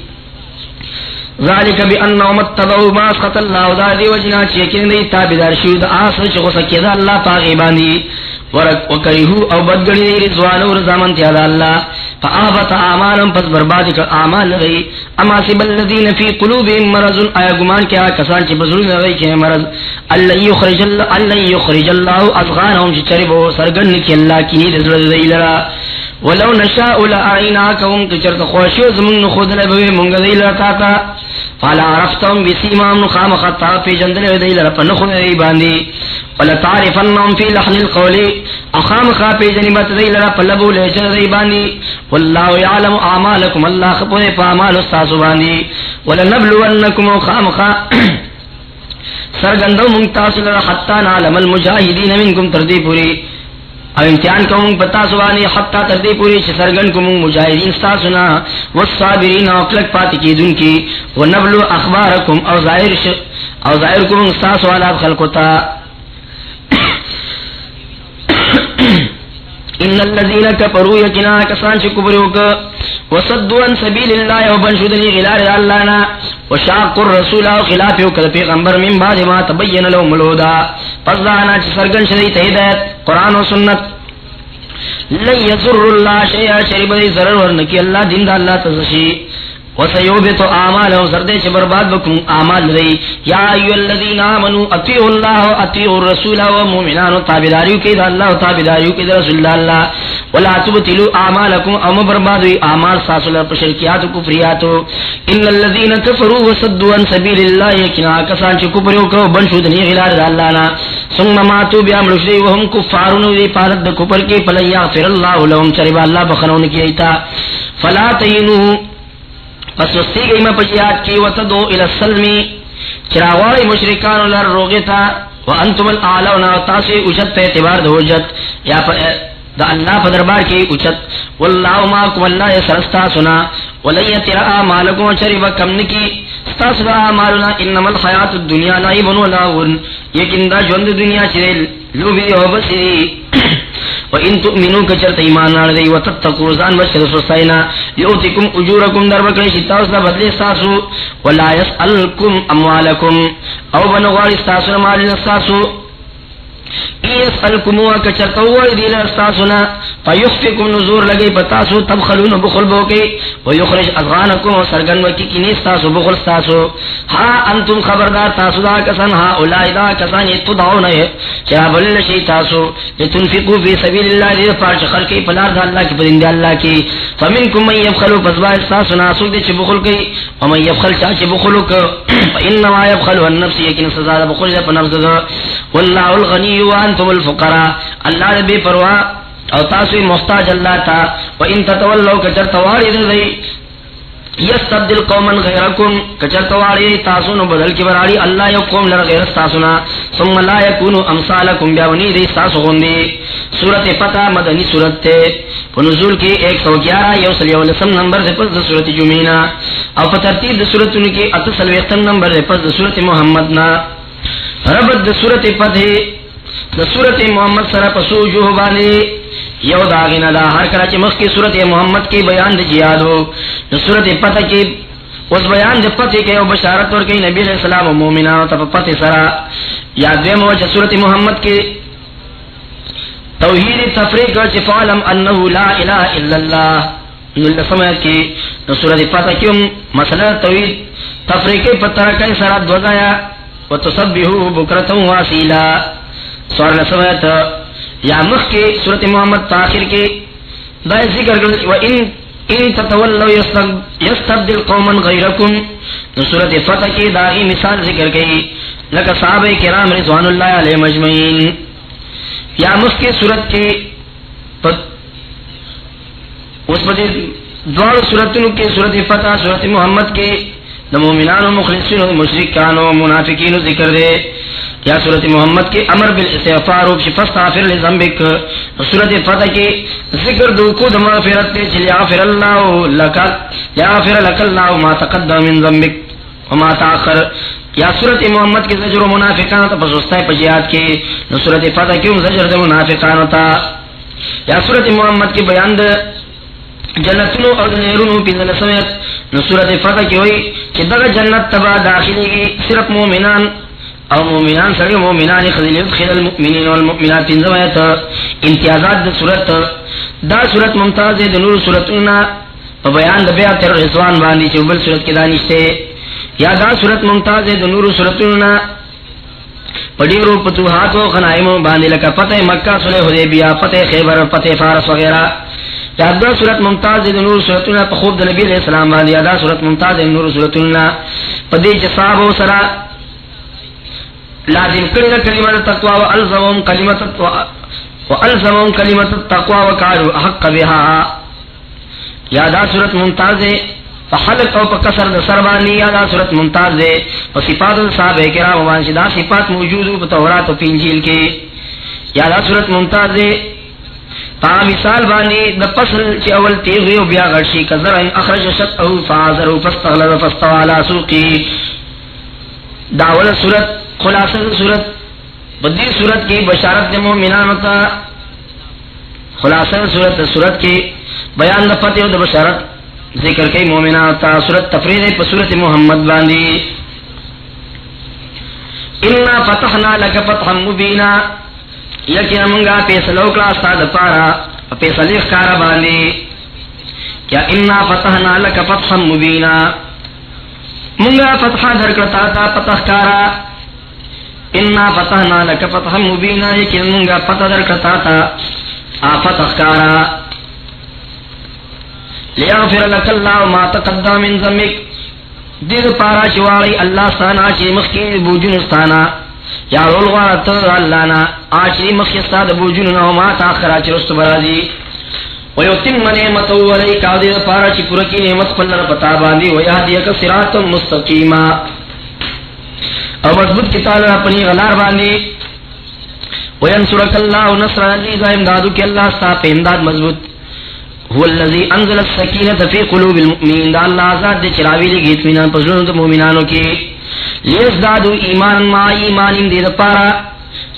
ذالک بی بانهم اتبعوا ما اسقط الله ذا دی وجنا چیکن دی، تابعدار شو د اس چ غو سکه دا الله پاغي باندې ورک وکریه او بدګړي دی، رضوان او رضامن تی الله فآبت اعمالهم پس برباد ک اعمال دی اما سب الذين في قلوبهم مرض اي گمان کیا کسان چ بزرگ دی کہ مرض. الله يخرج الله الله يخرج الله اذغانهم چربو سرگن کی الله کی رزق دی لرا. ولو نشاء لأعيناكهم كچرت خوشيو زمن خود لبوي مونږ دی لتا تا. فلا عرفتهم بسيمام خام خطا في جندل دی لرا پن خو دی باندې ولا تعرفنهم في لحن القول. اخام خا في جنبت دی لرا پلبو له چر دی باندې والله يعلم اعمالكم الله خپل په اعمال استاد باندې ولا نبلونكم خام خا. سرګندو مونږ تاسو لرا حتا نعلم المجاهدين منكم تردي پوری. او امتحان کوم پتا سوانی حتا تر دې پوری چې سرګن کوم مجاهدین تاسو نه والصابرین او کلک پات کی دن کی، ونبلو اخبارکم او ظاهر ش او ظاهر کوم تاسو والا خلقو تا ان الذين كفروا يكنا كسان چې کفر وک وصدوا عن سبيل الله وبنشدني غلار الله نا۔ وشاق الرسول او خلاف وک پیغمبر من بعد ما تبين لهم الهدى پس دانا چې سرګن شری قرآن و قران او سنت. لن يضر الله شيئا شرب ضرر ورنکی. اللہ دین دا اللہ تزشی. وسيوبت اعمالهم سردے چ برباد بکم اعمال دی یا ایو الذین آمنو اطیعوا الله واطیعوا الرسول والمؤمنان تابعداریو کی اللہ تابعداریو کی رسول اللہ ولا تبطلوا اعمالکم ام برباد اعمال ساسل شرکیات کفریات ان الذين كفروا وصدوا عن سبيل الله، يكنا کسان چ کفر کو بن شود نی غلار اللہ نا ثم ماتوا بیامرشی وهم کفارون دی پالت د کفر کی فلا یغفر الله لهم. چربا اللہ بخنون کی ایتا فلا تینوا پس وستی گئی میں پچیات کی وتدو الى السلمی چراغوائی مشرکان لر روغتا وانتم الاعلون تاسی اجت پہ اعتبار دو اجت یا پا دا اللہ پا دربار کی اجت واللہ ماکم اللہ سرستا سنا ولیت رآ مالکم چری بکم نکی ستاسر آمالنا انما الحیات الدنیا لائبن و لاغن یکن دا جوند دنیا چرے لوبی دی و بسی و ان تؤمنو کچرت ایمان نار و تتقو زان بشر سسائنا یوتکم اجورکم در بکلی شتاوس دا بدلی استاسو و لا یسألکم اموالکم، او بنغوار استاسو نمال استاسو ایس الکمو کچرتا وای دی لستاسونا فیخفکم نزور لگی پتاسو تبخلون بخل بوکی ویخرج اذغانکم و سرگن وکی کنی بخل ستاسو ہا انتم خبردار، تاسو دا کسان، ہا اولائی دا کسان اتدعون ہے۔ چرا بلل شئی تاسو۔ لتنفقو فی سبیل اللہ دی پارچ خلقی پلار دا اللہ کی پدند اللہ کی۔ فمنکم من یبخلو پسبا استاسونا سوک دی چی بخل کی۔ ومن یبخل چا چی بخلو که فإنما يبخلو النفس یکن سزا دا بخل دا پنفس دا واللہ الغنی وانتم الفقراء. اللہ نے بے پرواہ او تاسو محتاج اللہ تا و ان تتولوا کچر تواری دی یستبدل قوما غیرکم. کچر تواری یعنی تاسو نو بدل کی براری اللہ یو قوم لر غیر تاسونا. ثم لا یکونو امثالکم بیاونی دی تاسو غندی. سورت پتہ مدنی سورت تے. نزول کی ایک سو گیارہ یو سلی لسم نمبر دے پس سورت جمینا او پترتیب سورت ان کی اتصل ویختم نمبر دے پس سورت محمد نا ربط سورت پتہ سورت محمد سر پسو جو بانے یو داغینا دا ہر کلا چی مخ کی صورت محمد کی بیان دا جیادو دا صورت پتہ کی اس بیان دے پتی کے بشارت اور کئی نبی علیہ السلام و مومنان تا پتی سرا یا دویم وجہ صورت محمد کی توحید تفریق چی فعلم انہو لا الہ الا اللہ نو سمجھ کی نو صورت پتا کیوں مسئلہ توحید تفریقی پتر کئی سرا دوزایا و تصبیحو بکرتا واسیلا. سوار لسمجھ یا مخ کی صورت محمد تاخر کی دا ذکر کرد و ان ان تتولوا يستبدل قوما غيركم سورۃ فتح کی داغی مثال ذکر گئی لک صحابہ کرام رضوان اللہ علیہ مجمعین۔ یا مسکی سورت کی اس پر دوار سورتوں کی سورت فتح، سورت محمد کے مومنان و مخلصین و مشرکان و منافقین و ذکر دے۔ یا سورت محمد کے امر بالاستغفار فاستغفر لذنبک. سورت فتح کے ذکر دو کو دما فرت تے چلی غفر اللہ لک یا غفر لك اللہ ما تقدم من ذنبک وما تاخر یا سورت محمد کے زجر و منافقان تا پسوستا پجیات کے سورت فتح کیوں زجر دے منافقان تا؟ یا سورت محمد کی بیان دے جنتنو اور نیرونو پی سمیت. نصورت فتح کی ہوئی کہ دغا جنت تبا داخلی کی صرف مومنان او مومنان سر مومنان خذل يدخل المؤمنين والمؤمنات ان زمایت امتیازات دا صورت. دا صورت ممتاز دا نور صورتنا پا بیان دا بیعت رضوان باندی چو بل صورت کی دانشتے یا دا صورت ممتاز دا نور صورتنا پڑیرو پتوحات و خنائمو باندی لکا فتح مکہ صلح حدیبیہ، فتح خیبر، فتح فارس وغیرہ. یا دا صورت ممتاز دا نور صورتنا پا خوب دا نبی علیہ السلام باندی یا دا صورت ممتاز دا نور صورتنا پا دی جصاب و سرا لازم کرنا کلمت تقوی و الزمون کلمت و الزمون کلمت تقوی و کارو حق بها. یا دا صورت ممتاز ہے فحلق او پا کسر دا سربانی یا صورت ممتاز دے پا صفات صحابہ کرام وانشی دا صفات موجود پا تورات و پینجیل کے یا دا صورت ممتاز دے پا مثال بانی دا پسل چی اول تیغی و بیا غرشی کذر اخرج شک او فازر و فستغلر فستوالا سوقی دا اول صورت خلاصہ صورت، بدی صورت کی بشارت دے مومنان تا خلاصہ صورت صورت کی بیان دا و بشارت ذکر کئی مومنان تا صورت تفرید پا صورت محمد باندی۔ انا فتحنا لک فتحا مبینا یقین منگا پیسلو کلا استاد پارا پیسلی اخکارا باندی۔ کیا انا فتحنا لک فتحا مبینا منگا فتحا درکتا تا فتح کارا انا فتحنا لک فتحا مبینا یقین منگا فتح درکتا تا فتح کارا لیغفر لک اللہ ما تقدم من ذنبک دیر پارا چواری اللہ ستانا چی مخی بوجن ستانا یا رول غارت اللہ نا۔ آچری مخی ستاد بوجن نا ما تاخرا چی رست برازی ویتم نعمتو علیک او دیر پارا چی پرکی نعمت پلر پتا باندی۔ ویہدیک صراط مستقیما او مضبوط کتال اپنی غلار باندی وینسرک اللہ نصر عزیز امدادو کی اللہ ستا پہ امداد مضبوط. هو الذي انزل السكينه في قلوب المؤمنين. دا الله ذات دے چراوی لگی اطمینان پزلون تو مومنانوں کی. لیزدادو ایمان ما ایمان دے پارا.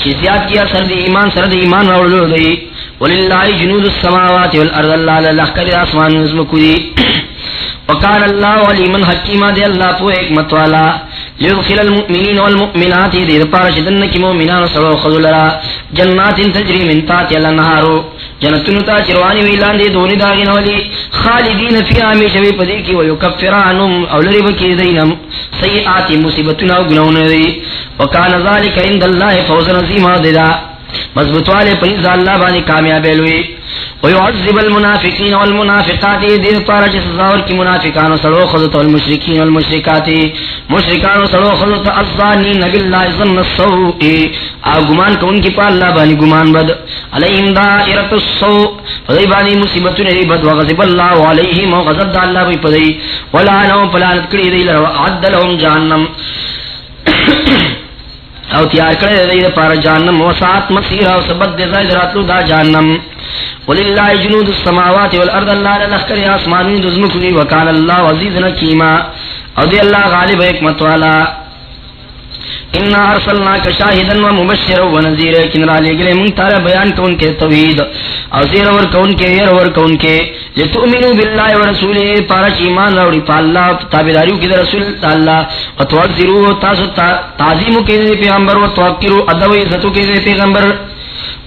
چی زیاد کیا سر دے ایمان، سر دے ایمان راولو دے. وللہ جنود السماوات والارض اللہ للہ کر آسمان نظم کو دی وقال اللہ علیمن حکیمہ دے اللہ پو حکمت والا. لیدخل المؤمنين والمؤمنات دير پارا چدن کی مومنان سرو خضلرا جنات تجري من تاتی اللہ نہارو جنتونو تا چروانی ویلان دے دونی داغین ولی خالدین فی آمی شوی پدی کی ویکفرانم او لرب کی دینم سیئاتی مصیبتنا و گناون دی وکان ذالک عند اللہ فوز نظیم دیدا مضبوط والے پنیز اللہ بانی کامیابی لوی ويعذب المنافقين والمنافقات دين پارا چه سزاور کی منافقان سڑو خضت والمشرکین والمشرکات مشرکان سڑو خضت الظانین باللہ ظن السوء۔ آو گمان کا ان کی پا اللہ بانی گمان بد۔ علیہم دائرت السوء۔ فضی بانی مصیبت نری بد۔ وغضب اللہ علیہم وغضب دا اللہ بی پدی ولعنہم پلانت کری دی لرو، عد لهم جہنم۔ او تیار کرے دے پار جہنم و سات مسیرہ و سبت دے زائد راتلو دا جہنم وللہ جنود السماوات والارض اللہ للخکر آسمانی دزمکنی وکال اللہ عزیز نکیما او دے اللہ غالب حکمت والا. ان ارسلنا شاهدا ومبشرا ونذيرا. کن را لے گلے من تارا بیان کون کے توحید او زیر ور کون کے ير ور کون کے لتؤمنوا بالله ورسوله. پارا ایمان راوڑی پا اللہ. تابعداریو کی رسول اللہ. وتوذروا تاسو تعظیم کے پیغمبر. وتوکروا ادب عزت کے پیغمبر.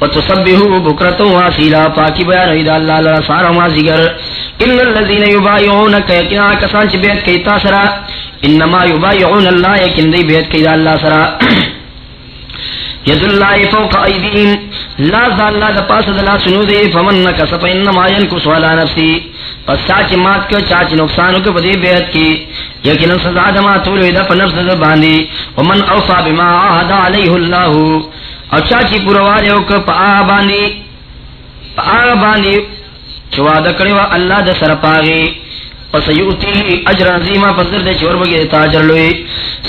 وتسبحوا بكره واسيلا پاکی بیان اید اللہ. لا سارا ما ذکر ان الذين يبايعونك يكنا کسان چ بیت کیتا سرا. انما يبايعون الله يكن دی بیت کی اللہ سرا ید اللہ فوق ایدیہم. لا ذا اللہ دا پاس دلا سنو دے فمن نکس فا انما ینکس والا نفسی. پس چاچی مات کے چاچی نقصانو کے بدی بیعت کی. یقینا سزا دما تولو دا پا نفس دا باندی. ومن اوفا بما آہد علیہ اللہ. اور چاچی پروالے ہو کے پا آہ باندی. پا آہ باندی چوا دکڑی و اللہ دا سرپاغی فسيؤتيه اجر عظيما فزر دے چور بگے تاجر لوی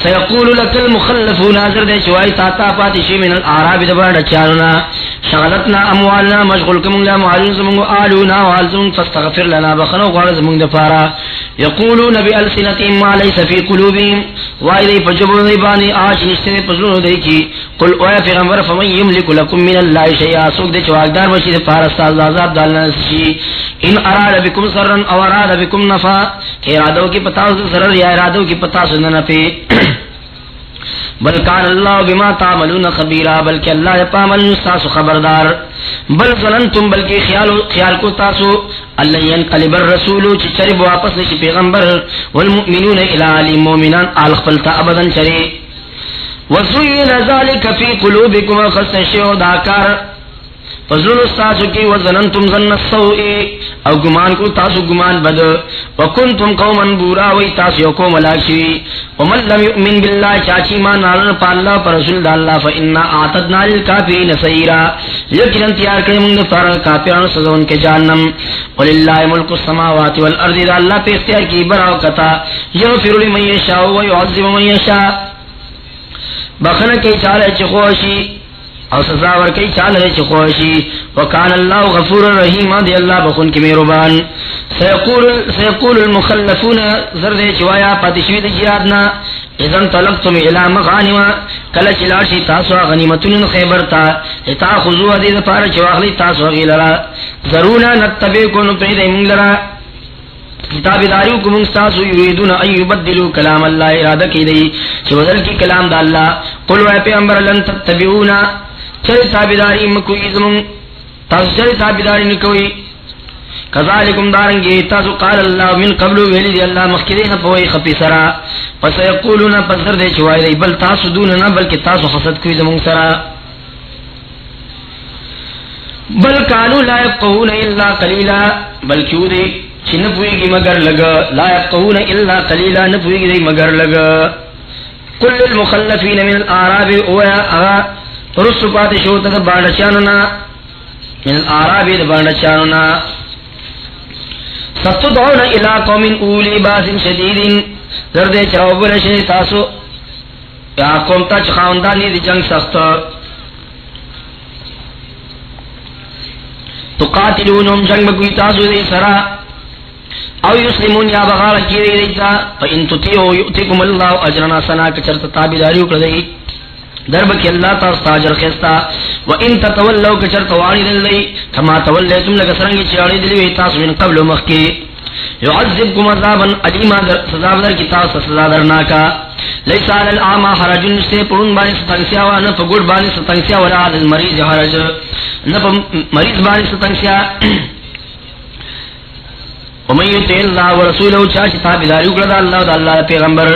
سيقول لك المخلفون ناظر دے چوائی تا تا پاتی شی من الاعراب دبر چاننا شغلتنا، اموالنا، مشغول کم لا معلوم زمون آلونا والزم فاستغفر لنا، بخنو غرض من دفارا يقولون بألسنتهم ما ليس في قلوبهم وإذا فجبوا ذيباني آج نشتني پزلون دے کی۔ قل اویا پیغمبر، فمن يملك لكم من الله شيئا سوک دے چواکدار بشی دے پارستاز عذاب دالنا سشی ان اراد بكم سرا او اراد بكم نفا کہ ارادو کی پتا سرر یا ارادو کی پتا اس نفی بل کان اللہ بما تعملون خبیرا، بلکہ اللہ پامل نستاس خبردار۔ بل ظننتم، بلکہ خیال خیال کو تاسو اللہ ينقلب الرسول چرب واپس نشی پیغمبر۔ والمؤمنون الى علی مومنان آل خپلتا ابدا چری۔ وزوین ذالک فی قلوبکم خستشیو داکار۔ فضل استاسو کی وزننتم ظن السوئی او گمان کو تاسو گمان بد. وکنتم قوما بورا وی تاسو یو قوم لاکشی ومن لم یؤمن بالله چاچی ما نالن پا اللہ پر رسول دا اللہ فا آتدنا للکافرین سیرا لیکن انتیار کرے منگ فار کافران سزون کے جانم وللہ ملک السماوات والارض دا اللہ پہ اختیار کی براو کتا. یغفر لمن یشاء ویعظم من یشاء. بخن کے چالے چخوشی او سزا ور کئی چال رے چخوشی وکان اللہ غفور الرحیم، دی اللہ بخون کی میروبان سیقول سیقول المخلفون زرد چوایا پاتشوی دی جہادنا اذن طلقتم الى مغانم کل چلاشی تاسو غنیمتون خیبر تا اتا خضو دی دفار چواخلی تاسو غیلرا ضرونا نتبیکن پرید امگلرا کتاب داریو کو منستاسو یریدون ان یبدلو کلام اللہ ارادہ کی دی چھ بدل کی کلام دا اللہ قل وی پیغمبر، لن تتبعونا. چر تابداری مکوئی زمون تاسو چر تابداری نکوئی. کذالکم دارنگی، تاسو قال اللہ، من قبل ویلی دی اللہ مخکرین پوئی خپی سرا. پس یقولون، پس در دے چوائی دی، بل تاسو دوننا بلکہ تاسو خسد کوئی زمون سرا. بل کانو لا یفقهون الا قلیلا بل کیو دی، چی نپوئی گی مگر لگا لا یفقهون الا قلیلا نپوئی گی مگر لگا کل المخلفین من الاراب اویا اغا رسو پاتی شوتا دا بانڈا چانونا من الارابی دا بانڈا چانونا ستدعون الى قوم اولی باس شدید زردے چراو برشنی تاسو۔ یا قوم تا چخاوندانی دی جنگ سخت۔ تو قاتلونم جنگ بگوی تاسو دی سرا۔ او یسلمون یا بغار کیری دیتا فا ان تطیعو یؤتکم اللہ اجرنا، سنا کچرت تابیداریو کردئی درب کی اللہ تا استاجر خستا و ان تتولوا کچر توانی دل دی کما تولیتم لگا سرنگی چیاری دلی وی تاس من قبل مخی. يعذبكم عذابا علیما در سزا در کی تاس سزا درناکا لیس علی الاعمى حرج سے پرون بانی ستنسیا و نہ پگڑ بانی ستنسیا ولا علی المریض حرج. نہ مریض بانی ستنسیا ومن يطع الله ورسوله چاچ تابعداري وکړه الله او الله پیغمبر.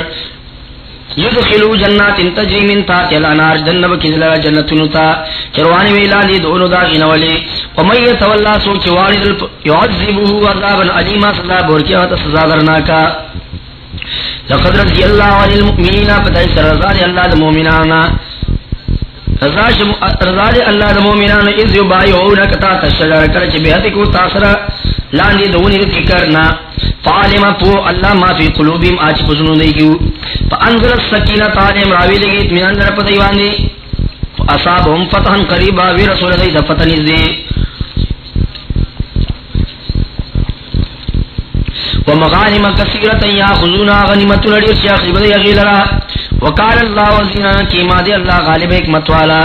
یدخلو جنات تجری من تحت الانار، جنب کذلا جنتون تا، چروانی ویلا لی دونو دا غنولی ومن یتولا سو چوانی دل یعذبه عذابا علیما صدا بورکیا تا سزا درناکا. لقد رضی اللہ عن المؤمنین پتہ سر رضا اللہ دا مومنانا. رضا لی اللہ دا مومنانا اذ یبایعونک تا تشجر کرچ بیعتی کو تاثرہ لاندی دونی رتی کرنا. فعالم پو اللہ ما فی قلوبیم آج پزنو دیگیو فانزل السکینہ تعلیم راوی لگی اتمنان در پا دیواندی اصابهم فتحن قریبا وی رسول دی دفتن ازدی ومغانم کثیرتا یا خزونا غنیمتو لڑیر چی اخیب دی اغیلرا وقال اللہ وزینا کی مادی اللہ غالب حکمت والا.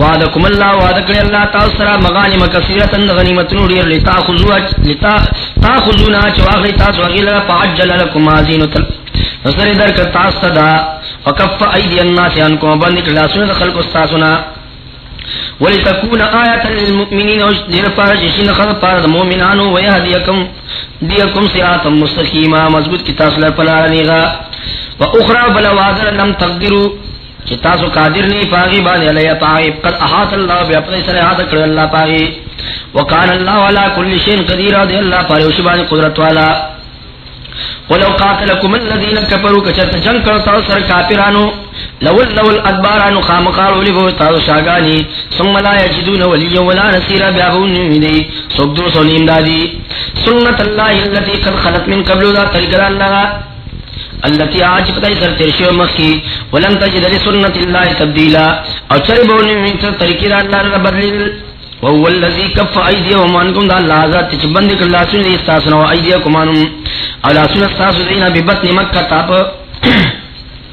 وعدکم اللہ وعدکڑی اللہ تاثرہ مغانم کثیرتا غنیمت نوریر لتا خضونا چواغی تاس وغیل پاعجل لکم آزین تل. نصر در کر کتاس تدا وکف ایدی الناس انکم بند بندک لاسون خلق استاسنا ولتكون آية للمؤمنين وجدر پارج شن خلق پارد مومنانو ويهديكم دیکم صراطا مستقیما، مضبوط کی تاصلر پلارنیغا و اخرى بلا وادر لم تقدرو چی تاسو قادر نی پاگی بانی علی پاگی قد احاط اللہ بی اپنی سر احاط کرد اللہ پاگی. وکان اللہ والا کل شین قدیر دی اللہ پاری وشبانی قدرت والا. ولو قاتلکم الذین کفروا کچرت جنگ کرتا سر کافرانو. لول لول ادبارانو خامقارو لبو تاسو شاگانی. ثم لا یجدون ولی ولا نصیر بیابون نیدی سبدو سونیم دادی. سنت اللہ اللتی قد خلط من قبل دا طریقہ اللہ اللتی آج پتائی سر ترشی و مخی، ولن تجد لسنت اللہ تبدیلا۔ او چر بونی من سر طریقی را اللہ را بدلیل وهو الذي كف ايديهم عنكم ذا الله ذات تبندك الله سنة استاسنا وايديكم عنهم او لا سنة استاسنا ببطن مكة تاب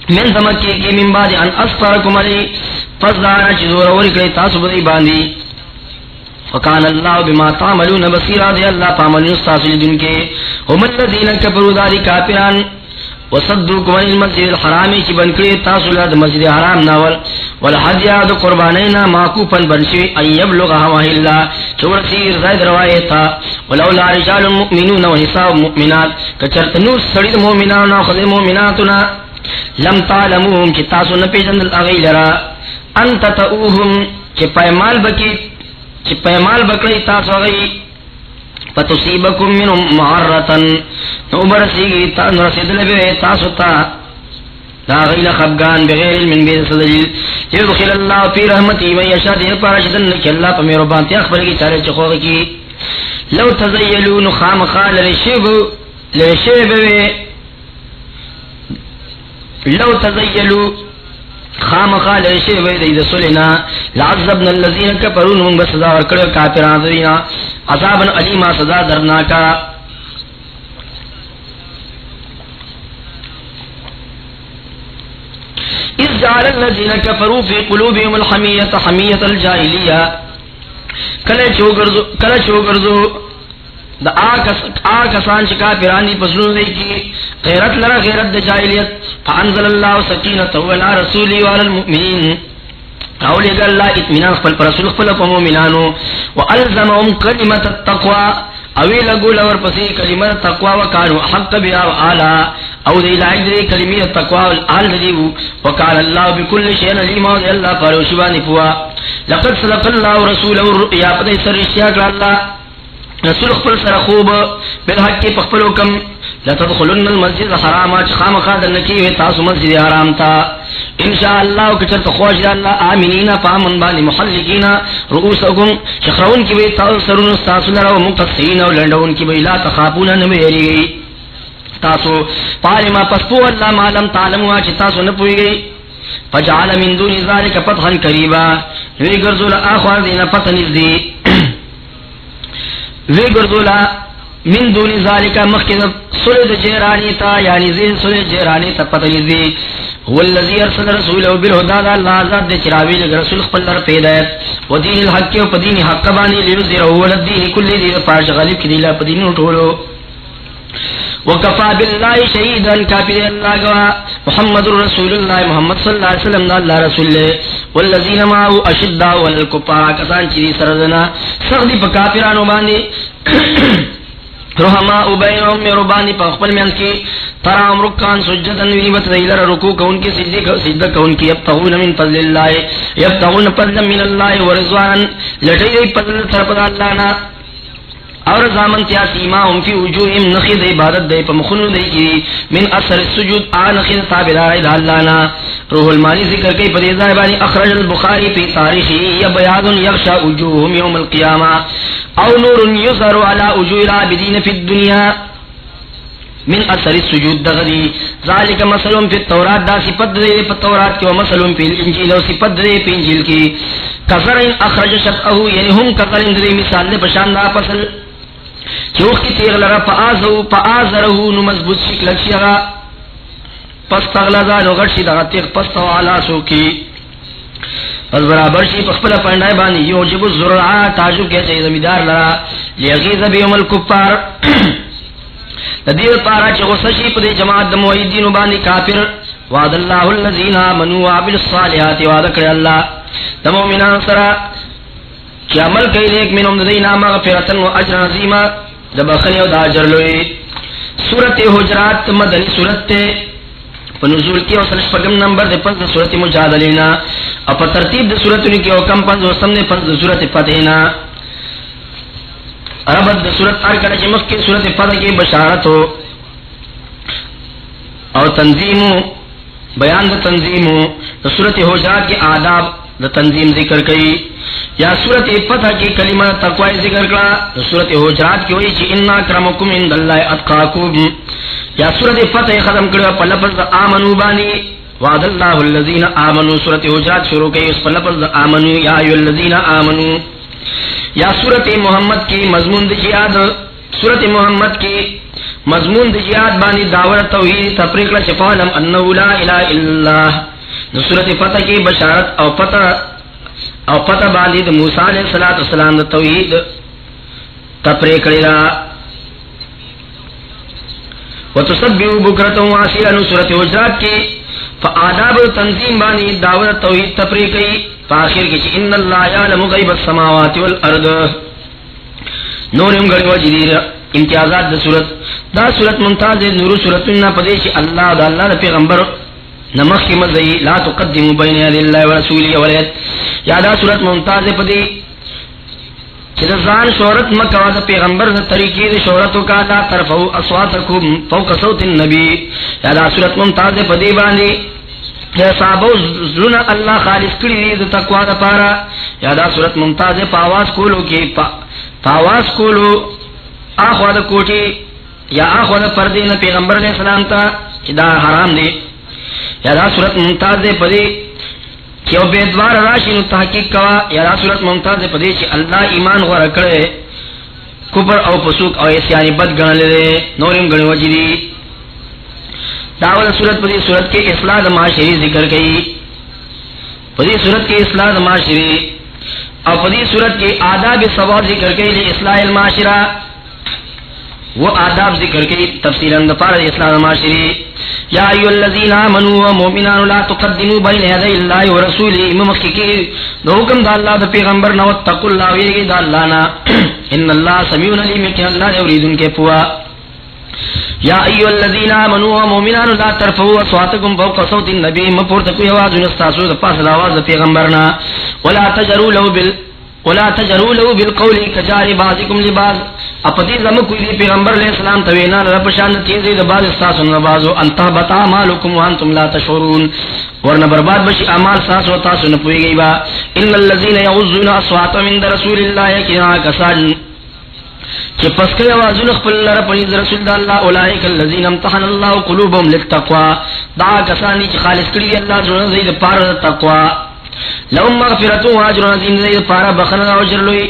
من دمکی کی من بعد ان اسفرکم علی۔ فزدانا چی زور ورکلی تاسو بدی باندی۔ فکان اللہ بما تعملون بصیرا دی اللہ پاملون استاسو جدن کے۔ هم الذین کبرو داری کافران۔ وصدوکم عن المسجد الحرامی چی بنکلی تاسو لد مسجد حرام ناول والحدیع دو قربانینا ماکوپن بنشوی ان یبلغ ہواہ اللہ چور سیر زید روایتا. ولولا رجال مؤمنون و حساب مؤمنات. کچرت نور سڑید مؤمنان و خذ مؤمناتنا لم تعلموهم چی تاسو نپیجند الاغی لرا انت تاوهم چی پیمال بکی چی پیمال بکلی تاسو اغی فتصیبکم منهم معرطن نو برسیگی تا نرسید لبی تاسو تا. دا غیل من بید صدجل یدخل اللہ فی رحمتی من یشاد دیر پارشدن نکی اللہ پا میرو بانتی اخبر کی، چارے چخوغ کی. لو تزیلون خام خال لرشیب لرشیب لو تزیلو خام خال شی وی دی رسولنا لعذبنا الذين كفروا من بسدا اور ورکړ کافرانو دینا عذابا الیما، سزا درناکا اذ جعل الذين كفروا في قلوبهم الحميه حميه الجاهليه کله چوغرزو کله چوغرزو دا آکسان چکا پیرانی پسلو دی کی۔ غیرت لرا، غیرت دا جائلیت فانزل اللہ سکینت ولا رسولی والا المؤمنین۔ اولی گا اللہ اتمنان خپل پر رسول، خپل پر مومنانو۔ و الزمهم کلمت التقوى۔ اوی لگو لور پسی کلمت تقوى وکانو۔ حق بیا و آلا او دی لائق دی کلمت تقوى والآل دیو۔ وکان اللہ بکل شین علیم و دی اللہ پر شبانی پوا۔ لقد صدق اللہ رسول الرؤیا۔ پدی سر اشیاء اللہ رسول خپل سره خوب بل حق کې خپل حکم. لا تدخلن المسجد الحرام خام خاد نکی وی تاسو مسجد حرام تا ان شاء الله کچر تو خوش الله امنین فامن بال محلقین رؤوسکم. شخرون کی وی تاسو سرون تاسو لرا مقصین او لندون کی وی لا تخافون ان ویری تاسو پالما پسپو الله معلم تعلموا چې تاسو نه پويږي فجعل من دون ذلك فتحا قريبا وی ګرځول اخوان دینه پتن دي وی گردولا من دون ذالک مخکد سلد جیرانی تا یعنی زین سلد جیرانی تا پتنی دی۔ هو اللذی ارسل رسوله بالهدا دا اللہ آزاد دے چراوی لگ رسول خپل لر پیدایت و دین الحق و پدین حق بانی لیو زیر اول دین کلی دیر پارش غالب کی دیلا پدین اٹھولو۔ وکفا باللہ شہیدن کافر اللہ گوا محمد رسول اللہ محمد صلی اللہ علیہ وسلم دا اللہ رسول لے۔ والذین معاو اشدہ والکفار کسان چیزی سردنا سردی پا کافرانو باندی۔ رحماء بینهم میرو باندی پا خپل میانس کی ترام رکان سجدن ویبت ریلر رکو کون کی سجدہ کون کی۔ یبتغون من فضل اللہ، یبتغون فضل من اللہ ورزوان لٹی دی فضل طرف اللہ نا۔ اور زامن تیا سیما ہم فی وجوہم نخید عبادت دے پا مخنو دے کی من اثر السجود آن خید تابدار دا اللہ نا روح المانی ذکر کئی پا دیزا بانی اخرج البخاری فی تاریخی یا بیاد یغشا وجوہم یوم القیامہ او نور یظہر علی وجوہ العابدین فی الدنیا من اثر السجود دغدی ذالک مسلم فی التورات دا سپد دے پا تورات کی و مسلم فی الانجیل و سپد دے پی انجیل کی کذرین اخرج شبعہو یعنی ہم کذرین دے مثال دے پشاندہ پسل چوخ کی تیغ لرا پا آزو پا آزرہو نو مضبوط شکل شیغا پس تغلزا نو غشی دا تیغ پس توالا سو کی. پس برابر شی پس پلا بانی. یو جب الزرعا، تاجو کیا چاہی زمیدار لرا. لیغیز بیوم الکپار دا پارا چی غصشی پدی جماعت دا موحیدین بانی کافر. وعد اللہ اللذین آمنوا وعبل الصالحات. وعد کر اللہ. دا مومنان سرا. چی عمل کئی لیک منم دا دینا مغفرتن و اجر نظیمہ دا بخلی و دا جرلوی سورت حجرات مدنی سورت تے نزول کی اور سلش پگم نمبر دے پنز سورت مجادلینا. اور پر ترتیب دے سورت کی اور کم پنز وسم دے پنز سورت فتحینا. ربط دے سورت ارکڑ چمخ جی کی سورت فتح کی بشارت ہو اور تنظیم بیان دا تنظیم دا سورت حجرات کے آداب دا تنظیم ذکر کئی. یا سورت فتح کی کلمہ تقوی ذکر کرا دا سورت حجرات کی وجہ چی انا کرمکم اند اللہ اتقاکم یا سورت فتح ختم کرو پا لفظ آمنو بانی، وعد اللہ اللذین آمنو. سورت حجرات شروع کئی اس پا لفظ آمنو، یا ایو اللذین آمنو. یا سورت محمد کی مضمون دجیاد سورت محمد کی مضمون دجیاد بانی دعوت توحید تفریق لچفالم انہو لا الہ الا اللہ۔ سورت فتح کی بشارت او فتح او فتح باندی دا موسیٰ علیہ السلام دا توحید تفریق لچفالم وتصبحوا بكرة واسيلا سورة حجرات کی فآداب تنظیم بانی دعوت توحید تفریقی فآخر کی ان اللہ یعلم غیب السماوات والارض نورم گڑی وجدیر امتیازات دا سورت دا سورت ممتاز نور سورت من پدیش اللہ دا اللہ دا پیغمبر نمخ کی مزئی، لا تقدموا بین یاد اللہ ورسولی ولیت یا دا سورت ممتاز پدیش زان شہرت مکوا دا پیغمبر دا طریقی دا شہرتو کا دا طرفو اصواتکم فوق صوت النبی. یا دا صورت ممتاز پدی باندی. یا صحابو زلون اللہ خالص کری دی دا تقوی دا پارا. یا دا صورت ممتاز پاواز کولو کی، پا پاواز کولو آخوا دا کوٹی یا آخوا دا پردی نا پیغمبر علیہ السلام تا دا حرام دی. یا دا صورت ممتاز دے پدی کہ وہ بیدوار راشی نو تحقیق کوا، یا را صورت ممتاز دے پدی چی اللہ ایمان غور کرے کپر او پسوک او اسیانی بد گن لے دے نورم گن وجدی دعوت صورت پدی صورت کے اصلاح دا معاشری ذکر کئی۔ پدی صورت کے اصلاح دا معاشری او پدی صورت کے آداب سوا ذکر کئی لی اصلاح المعاشرہ۔ وہ آداب ذکر کئی تفسیر اندفار اصلاح معاشری یا ایو الذین آمنوا و مومنان لا تقدموا بین یدی اللہ و رسولی ممخکی دو حکم دا اللہ دا پیغمبر نو تقو اللہ ویگی دا اللہ نا۔ ان اللہ سمیون علیم، کہ اللہ دے وریدن کے پوا۔ یا ایو الذین آمنوا و مومنان لا ترفعوا اصواتکم فوق صوت النبی مپورتکو یواز نستاسو دا پاس دا آواز دا پیغمبرنا ولا تجروا له بال ولا تجروا له بالقول كجار بعضكم لبعض۔ اپتی زم کوئی دی پیغمبر علیہ السلام توینا رب شان چیزی دا بعض استاس و بازو انتا بتا مالکم وانتم لا تشعرون. ورنہ برباد بشی اعمال ساس و تاسو نپوئی گئی با. ان اللذین یعوزون اصوات من رسول اللہ یکنا کسان. چی پس کئی آوازون اخفل اللہ رب رسول اللہ، اولائک اللذین امتحن اللہ قلوبهم للتقوى دا کسانی چی خالص کری اللہ زرن زید پار تقوى لهم مغفرت واجر عظيم ذي فارا بخنا اجر لوي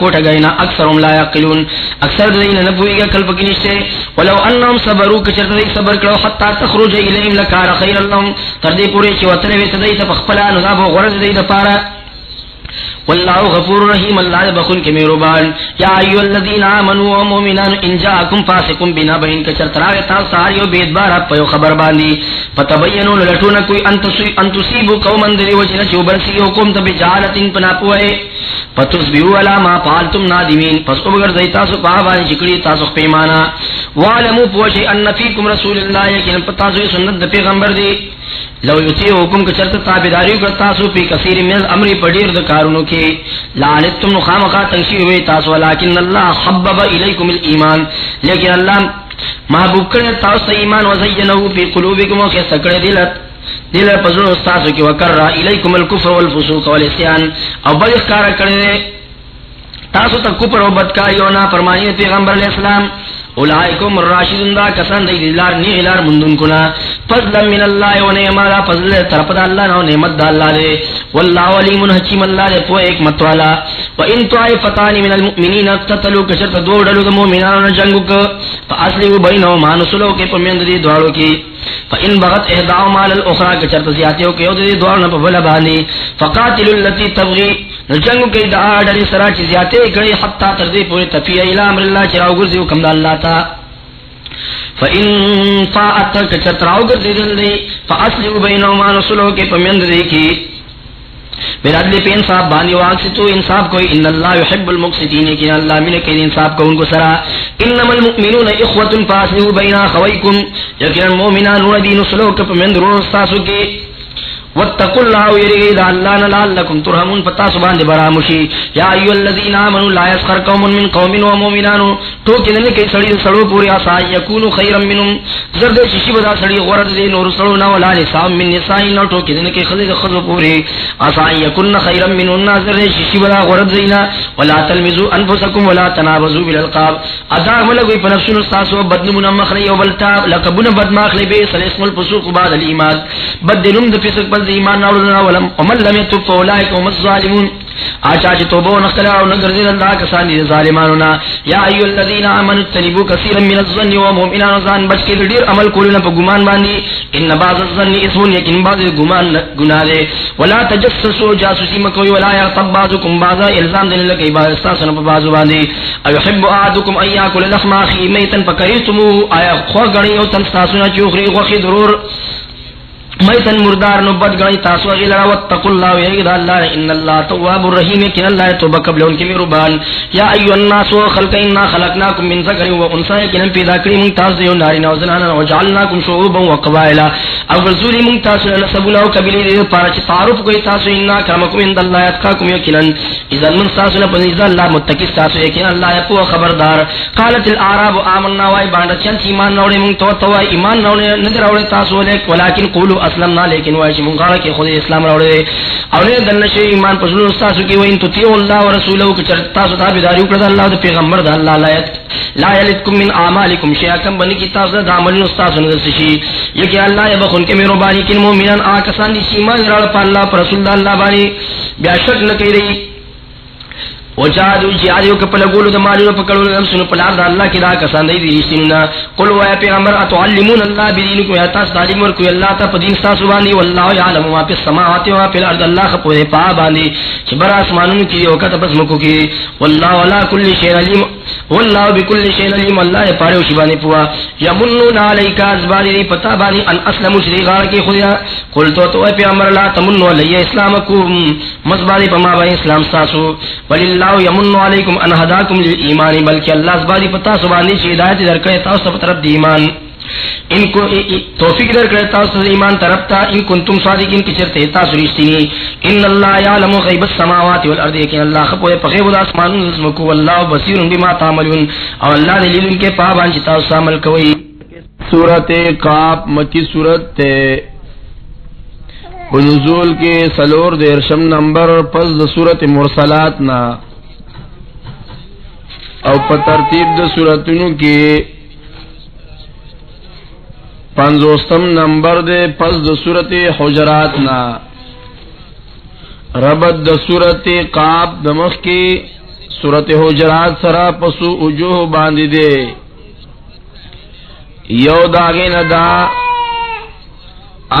کوٹ گئنا اکثرم لا يقلون اکثر ذين نبوي گل بگنيشتے ولو انهم صبروا كثرت ذي صبر كلو حتى تخرج اليهم لكار خير لهم تردي پوری چ وتر وي سدي تفخلا نذاب غرز ذي دفارا واللہ غفور رحیم، اللہ بخن کے میروبان یا ایو الذین آمنوا و مومنان، ان جاکم فاسقم بنا بین کچر تراغ تا ساریو بید بارا پیو خبر باندی۔ فتبینو للٹون کوئی انتصیبو قومن دلی وجن چو برسی حکم تب جالتین پنا پوئے۔ فتصبیو علا ما پالتم نادمین۔ پس ابگر زی تاسو پاہبانی چکڑی تاسو پیمانا۔ وعلمو پوشی ان فیکم رسول اللہ یکن پتاسو سنت پیغمبر دی۔ لو یتی حکم کے چرت تابیداری کو تاسو پی کثیر من امر پڑیر د کارونو کی لعنتم خامخا تنشی ہوئی تاسو لیکن اللہ حبب الیکم الایمان. لیکن اللہ محبوب کرے تاسو ایمان و زینہ فی قلوبکم کہ سکڑے دلت. دل پزړو استاد کی وکر را الیکم الکفر والفسوق والعصیان. او بل اخکار کړي تاسو ته کفر او بدکاری او نا فرمانی پیغمبر علیہ السلام. اولائکم الراشدون دا کسان دی دلار نی غلار مندن کنا. فضل من اللہ و نعمہ دا فضل طرف دا اللہ نو نعمت دا اللہ دے. واللہ علیم حکیم اللہ دے پو ایک متوالا و ان طائفتان من المؤمنین اقتتلوا کشرت دو ڈلو دا مومنان جنگو کا فاصلیو بینو مانسلو کے پمیند دی دوارو کی. فان بغت احداؤ مال الاخرى کشرت زیادتیو کے دی دوارو نا پبلا بانی فقاتل اللتی تبغی جنگو کے دا ڈلی سرا چی زیادتی کڑی حتی تردی پوری تفیع الى امر اللہ چراو گرزی حکم دا اللہ تا۔ فا ان طاعت فإن فاعت کچتراو گرزی دل دی، فا اصلی فاصلیو بینو مانسلو کے پمیند دی کی۔ برادلی پہ انصاف بانی واقسی تو انصاف کوئی، ان اللہ يحب المقصدین کی اللہ من کے انصاف کو ان کو سرا۔ انما المؤمنون اخوة فاسلوا بین خویکم یقین مومنان ودین سلوک پمند رو استاسو کی واتقوا الله ويريد الله لعلكم ترحمون. فتا سبحان دي برامشي يا ايها الذين امنوا لا يسخر قوم من قوم ومؤمنان تو کنے کہ سڑی سڑو پوری اسا یکونو خیرا منهم زرد ششی بدا سڑی غرض دے نور سڑو نہ ولا نساء من نساء نہ تو کنے کہ خذ خذ پوری. اسا یکون خیرا منهم نظر ششی بدا غرض دینا. ولا تلمزوا انفسكم ولا تنابزوا بالالقاب. ادا ملگوی پنفسن استاسو بدنمون مخری او بلتا لقبن بدماخلی بے سلسم الفسوق بعد الايمان بدلم د فسق بل ایمان ناولنا ولم. ومن لم يتوب فاولئك هم الظالمون. آچا چ توبو نخلا او نگر اللہ کسان دی ظالمانونا یا ایو الذین آمنوا تنبو کثیرا من الظن و مؤمنان زان بچ کے دیر عمل کولنا پا گمان باندی ان بعض الظن اسم یقین بعض گمان گناہ دے ولا تجسسوا جاسوسی مکوی ولا یغتب بعضکم بعضا. الزام دین لکی بعض استاسن پا بعض باندی او يحب احدکم ان یاکل لحم اخی میتن فکریتمو آیا خو گنی او تن استاسنا چوخری غخی ضرور. میتن مردار نو بد گئی تاسو غیلا وتقوا الله ويجد الله ان الله تواب الرحيم كن الله توبه قبل ان کی ربان۔ یا ایو الناس خلق ان خلقناكم من ذكر وانثى كن پیدا کړی مون تاسو یو ناری نو زنانه او جعلناكم شعوبا وقبائل او رسول مون تاسو له سبول او قبیله دې پاره چې تعارف کوي تاسو ان کرمکم عند الله اتقاكم یقینا۔ اذا من تاسو له پنځه الله متقی تاسو یقینا الله یو خبردار۔ قالت الاعراب آمنا وای باندې چې ایمان نوړې مون تو تو ایمان نوړې نه دراوړې تاسو له ولکن قولوا اسلام نہ لیکن وای چې مونږه کې خدای اسلام روڑے او نه، دنه شی ایمان پسلو استاسو کې وین تطیع او و او چې تاسو ته بيداریو اکرد الله دا پیغمبر، د الله لایت لا یلتکم من اعمالکم شیئا، کم بنی کی تاسو د عمل استاسو نه سشی یہ کہ اللہ یا بخون کے میرو بانی کن مومنان آکسان دی سیمان راڑ پا اللہ پر رسول الله باندې. بیا شک نه کوي نہ کہی رہی وجادو جادو کپل گولو دمالو پکڑو دم سنو پلار دا اللہ کی دا کسان دی دی سننا قل ویا پیغمبر، اتعلمون اللہ بدینکم یا تاس تعلیم ورکو اللہ تا پدین ستاسو باندی، واللہ یعلم ما پی السماوات و پی الارض، اللہ خپو دے پا باندی۔ چبر آسمانون کی دیو کتا پس مکو کی۔ واللہ ولا کل شین علیم، واللہ بکل شین علیم، اللہ پارے و شبانی پوا۔ یمنون علیکا ازبانی دی، پتا بانی ان اسلم شری غار کی خودیا۔ قل تو تو پیغمبر اللہ تمنو علی اسلامکم۔ مزبانی پما بانی اسلام ستاسو وللہ اللہ یمن علیکم ان ہداکم للایمان بلکہ اللہ سبحانہ پتا سبحانہ سے ہدایت در کرے تاسو طرف دی ایمان. ان کو توفیق در کرے تاسو ایمان طرف تا ان کنتم صادقین کی چرتے تاسو رشتینی ان اللہ یعلم غیب السماوات والارض کہ اللہ خپو پخے بدا اسمان نظم کو والله بصیر بما تعملون. اور اللہ دلیل ان کے پابان چتا عمل کوئی سورت قاف مکی سورت تے۔ نزول کے سلور دیرشم نمبر، پس سورت مرسلات نا او په ترتیب د سوراتونو کې پنځوستم نمبر دے، پس د سورته حجرات نا۔ ربط د سورته قاب د مخ کې سورته حجرات سره پسو وجوه باندې دے۔ یو داغه نه دا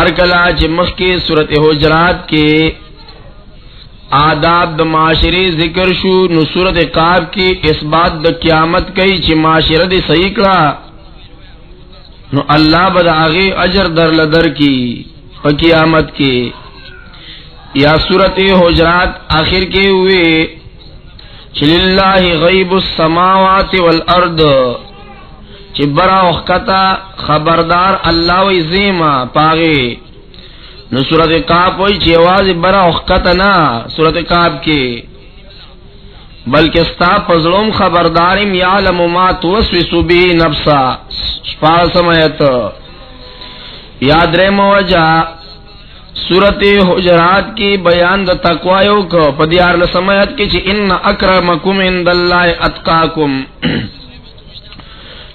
ارکلا چې مخ کې سورته حجرات کې آداب د معاشرے ذکر شو، نو صورت قاب کی اس بات د قیامت کئی چی معاشرہ دی صحیح کلا نو اللہ بد آغی اجر در لدر کی پا قیامت کی یا صورت حجرات آخر کے ہوئے چللہ غیب السماوات والارض. چی برا اخکتا خبردار اللہ و زیمہ پاغے نو سورت کاپ وی چی آواز برا اخکت نا سورت کاپ کی بلکہ ستا پزلوم خبرداریم یعلم ما توسوسو بی نفسا. شپار سمیت یاد رے موجہ سورت حجرات کی بیان دا تقوائیو کو پدیار لسمیت کی چی ان اکرمکم انداللہ اتقاکم.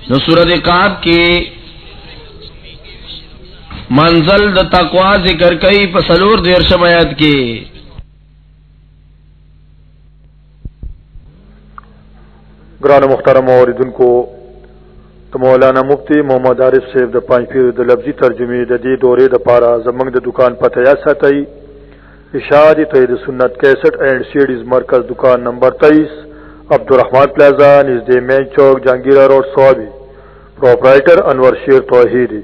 نو سورت قاب کی منزل د تقوا ذکر کئی پسلور دیر شمایت کی۔ گران محترم اوردن کو تو مولانا مفتی محمد عارف صاحب د پنځ پیر د لفظي ترجمه د دې دورې د پاره زمنګ د دکان پته یا ساتي اشاعتی توحید سنت 61 اینڈ سیډیز مرکز دکان نمبر 23 عبدالرحمان پلازا نزدې مین چوک جهانگیرا روډ سوابي پرپرایټر انور شیر توحیدی۔